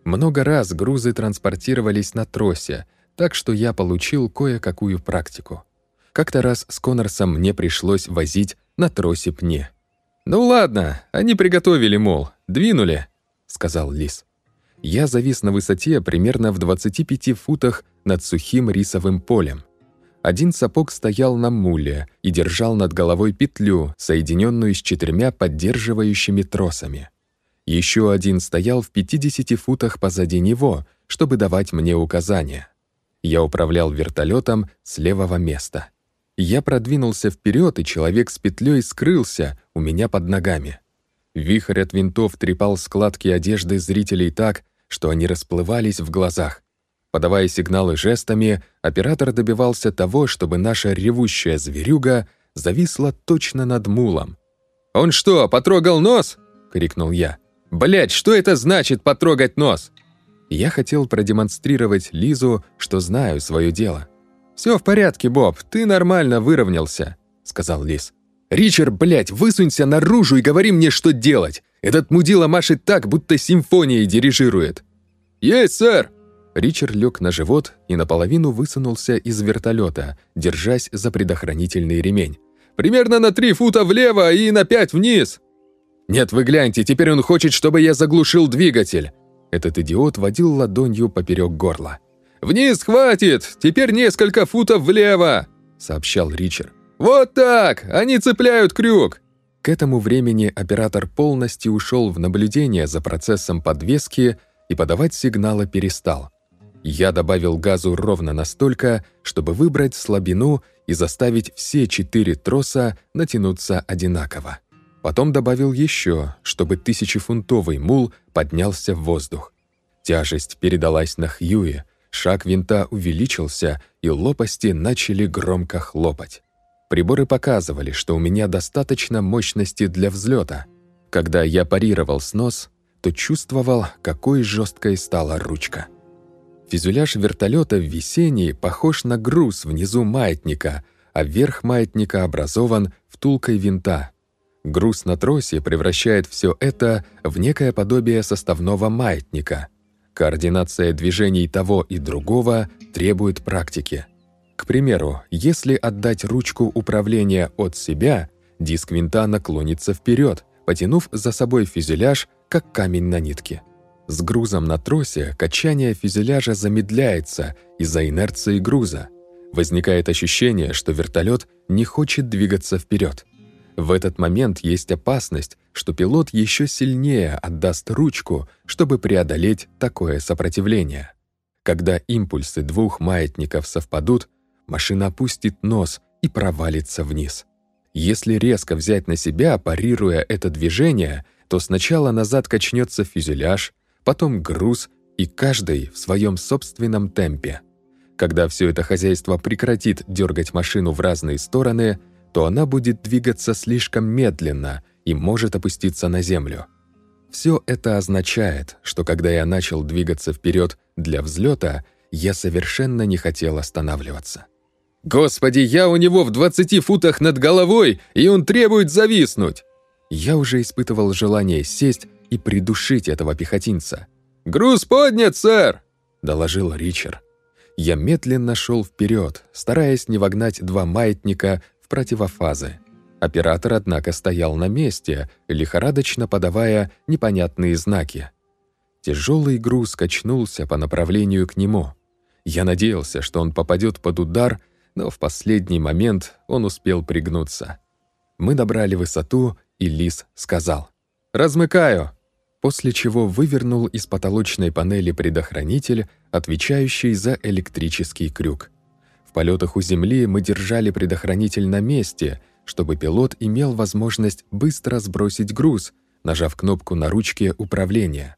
[SPEAKER 1] Много раз грузы транспортировались на тросе, так что я получил кое-какую практику. Как-то раз с Коннорсом мне пришлось возить на тросе пне. «Ну ладно, они приготовили, мол, двинули», — сказал Лис. Я завис на высоте примерно в 25 футах над сухим рисовым полем. Один сапог стоял на муле и держал над головой петлю, соединенную с четырьмя поддерживающими тросами. Еще один стоял в 50 футах позади него, чтобы давать мне указания. Я управлял вертолетом с левого места. Я продвинулся вперед, и человек с петлей скрылся у меня под ногами. Вихрь от винтов трепал складки одежды зрителей так, что они расплывались в глазах. Подавая сигналы жестами, оператор добивался того, чтобы наша ревущая зверюга зависла точно над мулом. «Он что, потрогал нос?» — крикнул я. «Блядь, что это значит потрогать нос?» Я хотел продемонстрировать Лизу, что знаю свое дело. «Все в порядке, Боб, ты нормально выровнялся», — сказал Лис. «Ричард, блядь, высунься наружу и говори мне, что делать. Этот мудила машет так, будто симфонией дирижирует». «Есть, сэр!» Ричард лег на живот и наполовину высунулся из вертолета, держась за предохранительный ремень. «Примерно на три фута влево и на пять вниз!» «Нет, вы гляньте, теперь он хочет, чтобы я заглушил двигатель!» Этот идиот водил ладонью поперек горла. «Вниз хватит! Теперь несколько футов влево!» — сообщал Ричард. «Вот так! Они цепляют крюк!» К этому времени оператор полностью ушел в наблюдение за процессом подвески и подавать сигналы перестал. Я добавил газу ровно настолько, чтобы выбрать слабину и заставить все четыре троса натянуться одинаково. Потом добавил еще, чтобы тысячефунтовый мул поднялся в воздух. Тяжесть передалась на Хьюи, шаг винта увеличился, и лопасти начали громко хлопать. Приборы показывали, что у меня достаточно мощности для взлета. Когда я парировал снос, то чувствовал, какой жесткой стала ручка. Фюзеляж вертолета в весенней похож на груз внизу маятника, а верх маятника образован втулкой винта. Груз на тросе превращает все это в некое подобие составного маятника. Координация движений того и другого требует практики. К примеру, если отдать ручку управления от себя, диск винта наклонится вперед, потянув за собой фюзеляж, как камень на нитке. С грузом на тросе качание фюзеляжа замедляется из-за инерции груза. Возникает ощущение, что вертолет не хочет двигаться вперед. В этот момент есть опасность, что пилот еще сильнее отдаст ручку, чтобы преодолеть такое сопротивление. Когда импульсы двух маятников совпадут, машина опустит нос и провалится вниз. Если резко взять на себя, парируя это движение, то сначала назад качнется фюзеляж, потом груз, и каждый в своем собственном темпе. Когда все это хозяйство прекратит дергать машину в разные стороны, то она будет двигаться слишком медленно и может опуститься на землю. Все это означает, что когда я начал двигаться вперед для взлета, я совершенно не хотел останавливаться.
[SPEAKER 2] «Господи, я у него в 20 футах над головой, и он требует зависнуть!»
[SPEAKER 1] Я уже испытывал желание сесть и придушить этого пехотинца.
[SPEAKER 2] «Груз поднят, сэр!»
[SPEAKER 1] — доложил Ричард. Я медленно шел вперед, стараясь не вогнать два маятника в противофазы. Оператор, однако, стоял на месте, лихорадочно подавая непонятные знаки. Тяжелый груз качнулся по направлению к нему. Я надеялся, что он попадет под удар, но в последний момент он успел пригнуться. Мы добрали высоту, и Лис сказал «Размыкаю», после чего вывернул из потолочной панели предохранитель, отвечающий за электрический крюк. В полетах у Земли мы держали предохранитель на месте, чтобы пилот имел возможность быстро сбросить груз, нажав кнопку на ручке управления.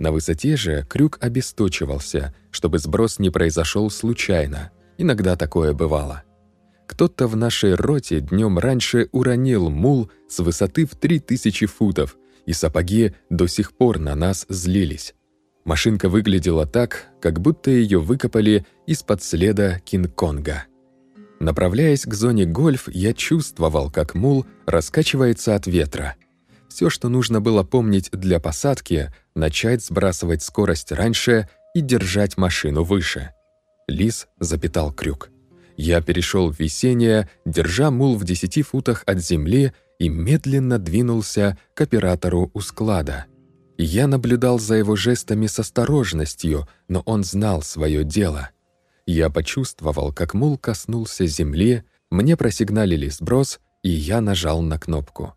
[SPEAKER 1] На высоте же крюк обесточивался, чтобы сброс не произошел случайно. Иногда такое бывало. Кто-то в нашей роте днем раньше уронил мул с высоты в 3000 футов, и сапоги до сих пор на нас злились. Машинка выглядела так, как будто ее выкопали из-под следа Кинг-Конга. Направляясь к зоне гольф, я чувствовал, как мул раскачивается от ветра. Все, что нужно было помнить для посадки, начать сбрасывать скорость раньше и держать машину выше. Лис запитал крюк. Я перешел в весеннее, держа мул в десяти футах от земли и медленно двинулся к оператору у склада. Я наблюдал за его жестами с осторожностью, но он знал свое дело. Я почувствовал, как мул коснулся земли, мне просигналили сброс, и я нажал на кнопку.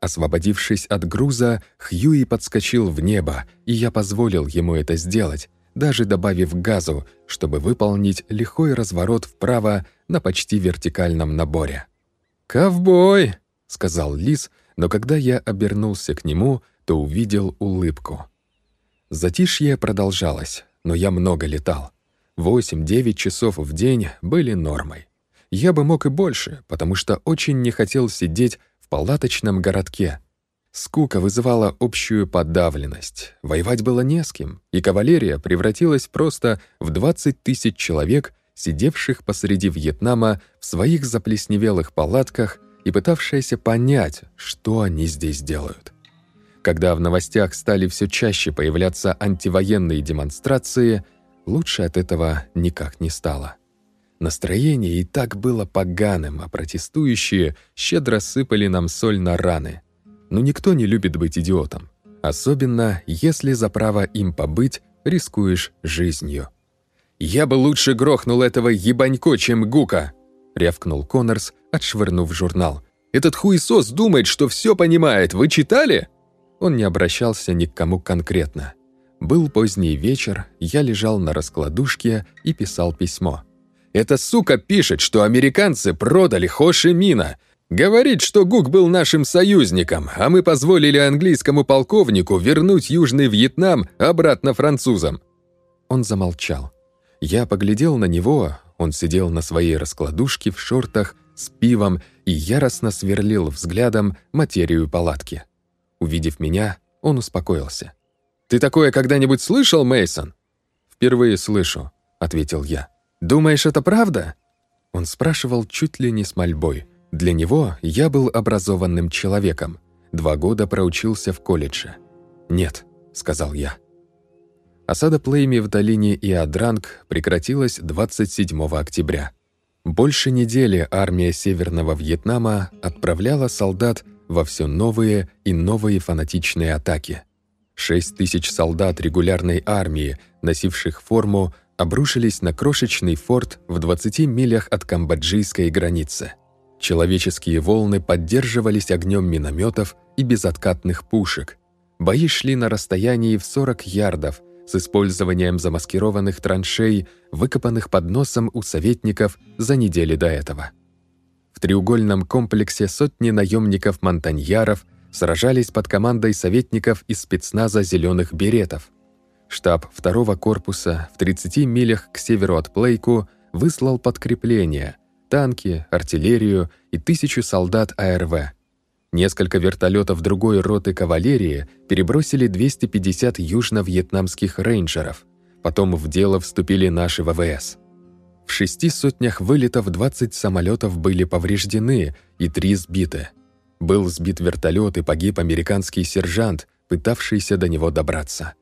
[SPEAKER 1] Освободившись от груза, Хьюи подскочил в небо, и я позволил ему это сделать, даже добавив газу, чтобы выполнить лихой разворот вправо на почти вертикальном наборе.
[SPEAKER 2] «Ковбой!» — сказал
[SPEAKER 1] Лис, но когда я обернулся к нему, то увидел улыбку. Затишье продолжалось, но я много летал. Восемь-девять часов в день были нормой. Я бы мог и больше, потому что очень не хотел сидеть в палаточном городке, Скука вызывала общую подавленность. Воевать было не с кем, и кавалерия превратилась просто в 20 тысяч человек, сидевших посреди Вьетнама в своих заплесневелых палатках и пытавшиеся понять, что они здесь делают. Когда в новостях стали все чаще появляться антивоенные демонстрации, лучше от этого никак не стало. Настроение и так было поганым, а протестующие щедро сыпали нам соль на раны — но никто не любит быть идиотом. Особенно, если за право им побыть рискуешь жизнью.
[SPEAKER 2] «Я бы лучше грохнул этого ебанько, чем Гука!» — рявкнул Коннорс, отшвырнув журнал. «Этот хуесос думает, что все понимает. Вы читали?»
[SPEAKER 1] Он не обращался ни к кому конкретно. Был поздний вечер, я лежал на раскладушке и писал письмо.
[SPEAKER 2] «Эта сука пишет, что американцы продали Хоши Мина. Говорит, что Гук был нашим союзником, а мы позволили английскому полковнику вернуть Южный Вьетнам обратно французам».
[SPEAKER 1] Он замолчал. Я поглядел на него, он сидел на своей раскладушке в шортах с пивом и яростно сверлил взглядом материю палатки. Увидев меня, он успокоился.
[SPEAKER 2] «Ты такое когда-нибудь слышал, Мейсон?
[SPEAKER 1] «Впервые слышу», — ответил я.
[SPEAKER 2] «Думаешь, это правда?»
[SPEAKER 1] Он спрашивал чуть ли не с мольбой. Для него я был образованным человеком. Два года проучился в колледже. «Нет», — сказал я. Осада Плейми в долине Иадранг прекратилась 27 октября. Больше недели армия Северного Вьетнама отправляла солдат во все новые и новые фанатичные атаки. Шесть тысяч солдат регулярной армии, носивших форму, обрушились на крошечный форт в 20 милях от камбоджийской границы. Человеческие волны поддерживались огнем минометов и безоткатных пушек. Бои шли на расстоянии в 40 ярдов с использованием замаскированных траншей, выкопанных под носом у советников за неделю до этого. В треугольном комплексе сотни наемников-монтаньяров сражались под командой советников из спецназа «Зеленых беретов». Штаб второго корпуса в 30 милях к северу от Плейку выслал подкрепления – танки, артиллерию и тысячу солдат АРВ. Несколько вертолетов другой роты кавалерии перебросили 250 южно-вьетнамских рейнджеров. Потом в дело вступили наши ВВС. В шести сотнях вылетов 20 самолетов были повреждены и три сбиты. Был сбит вертолет и погиб американский сержант, пытавшийся до него добраться.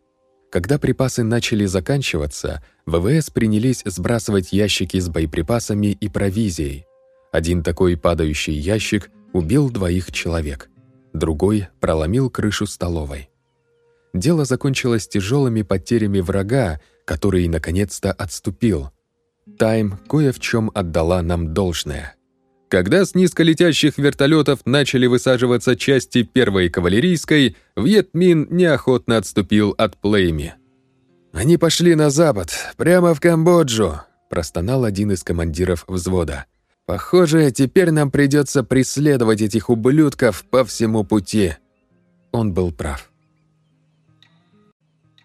[SPEAKER 1] Когда припасы начали заканчиваться, ВВС принялись сбрасывать ящики с боеприпасами и провизией. Один такой падающий ящик убил двоих человек, другой проломил крышу столовой. Дело закончилось тяжелыми потерями врага, который наконец-то отступил. Тайм кое в чем отдала нам должное.
[SPEAKER 2] Когда с низколетящих вертолетов начали высаживаться части первой кавалерийской, Вьетмин неохотно отступил от Плейми.
[SPEAKER 4] «Они пошли на запад, прямо в Камбоджу», — простонал один из командиров взвода. «Похоже, теперь нам придется преследовать этих ублюдков по всему пути».
[SPEAKER 1] Он был прав.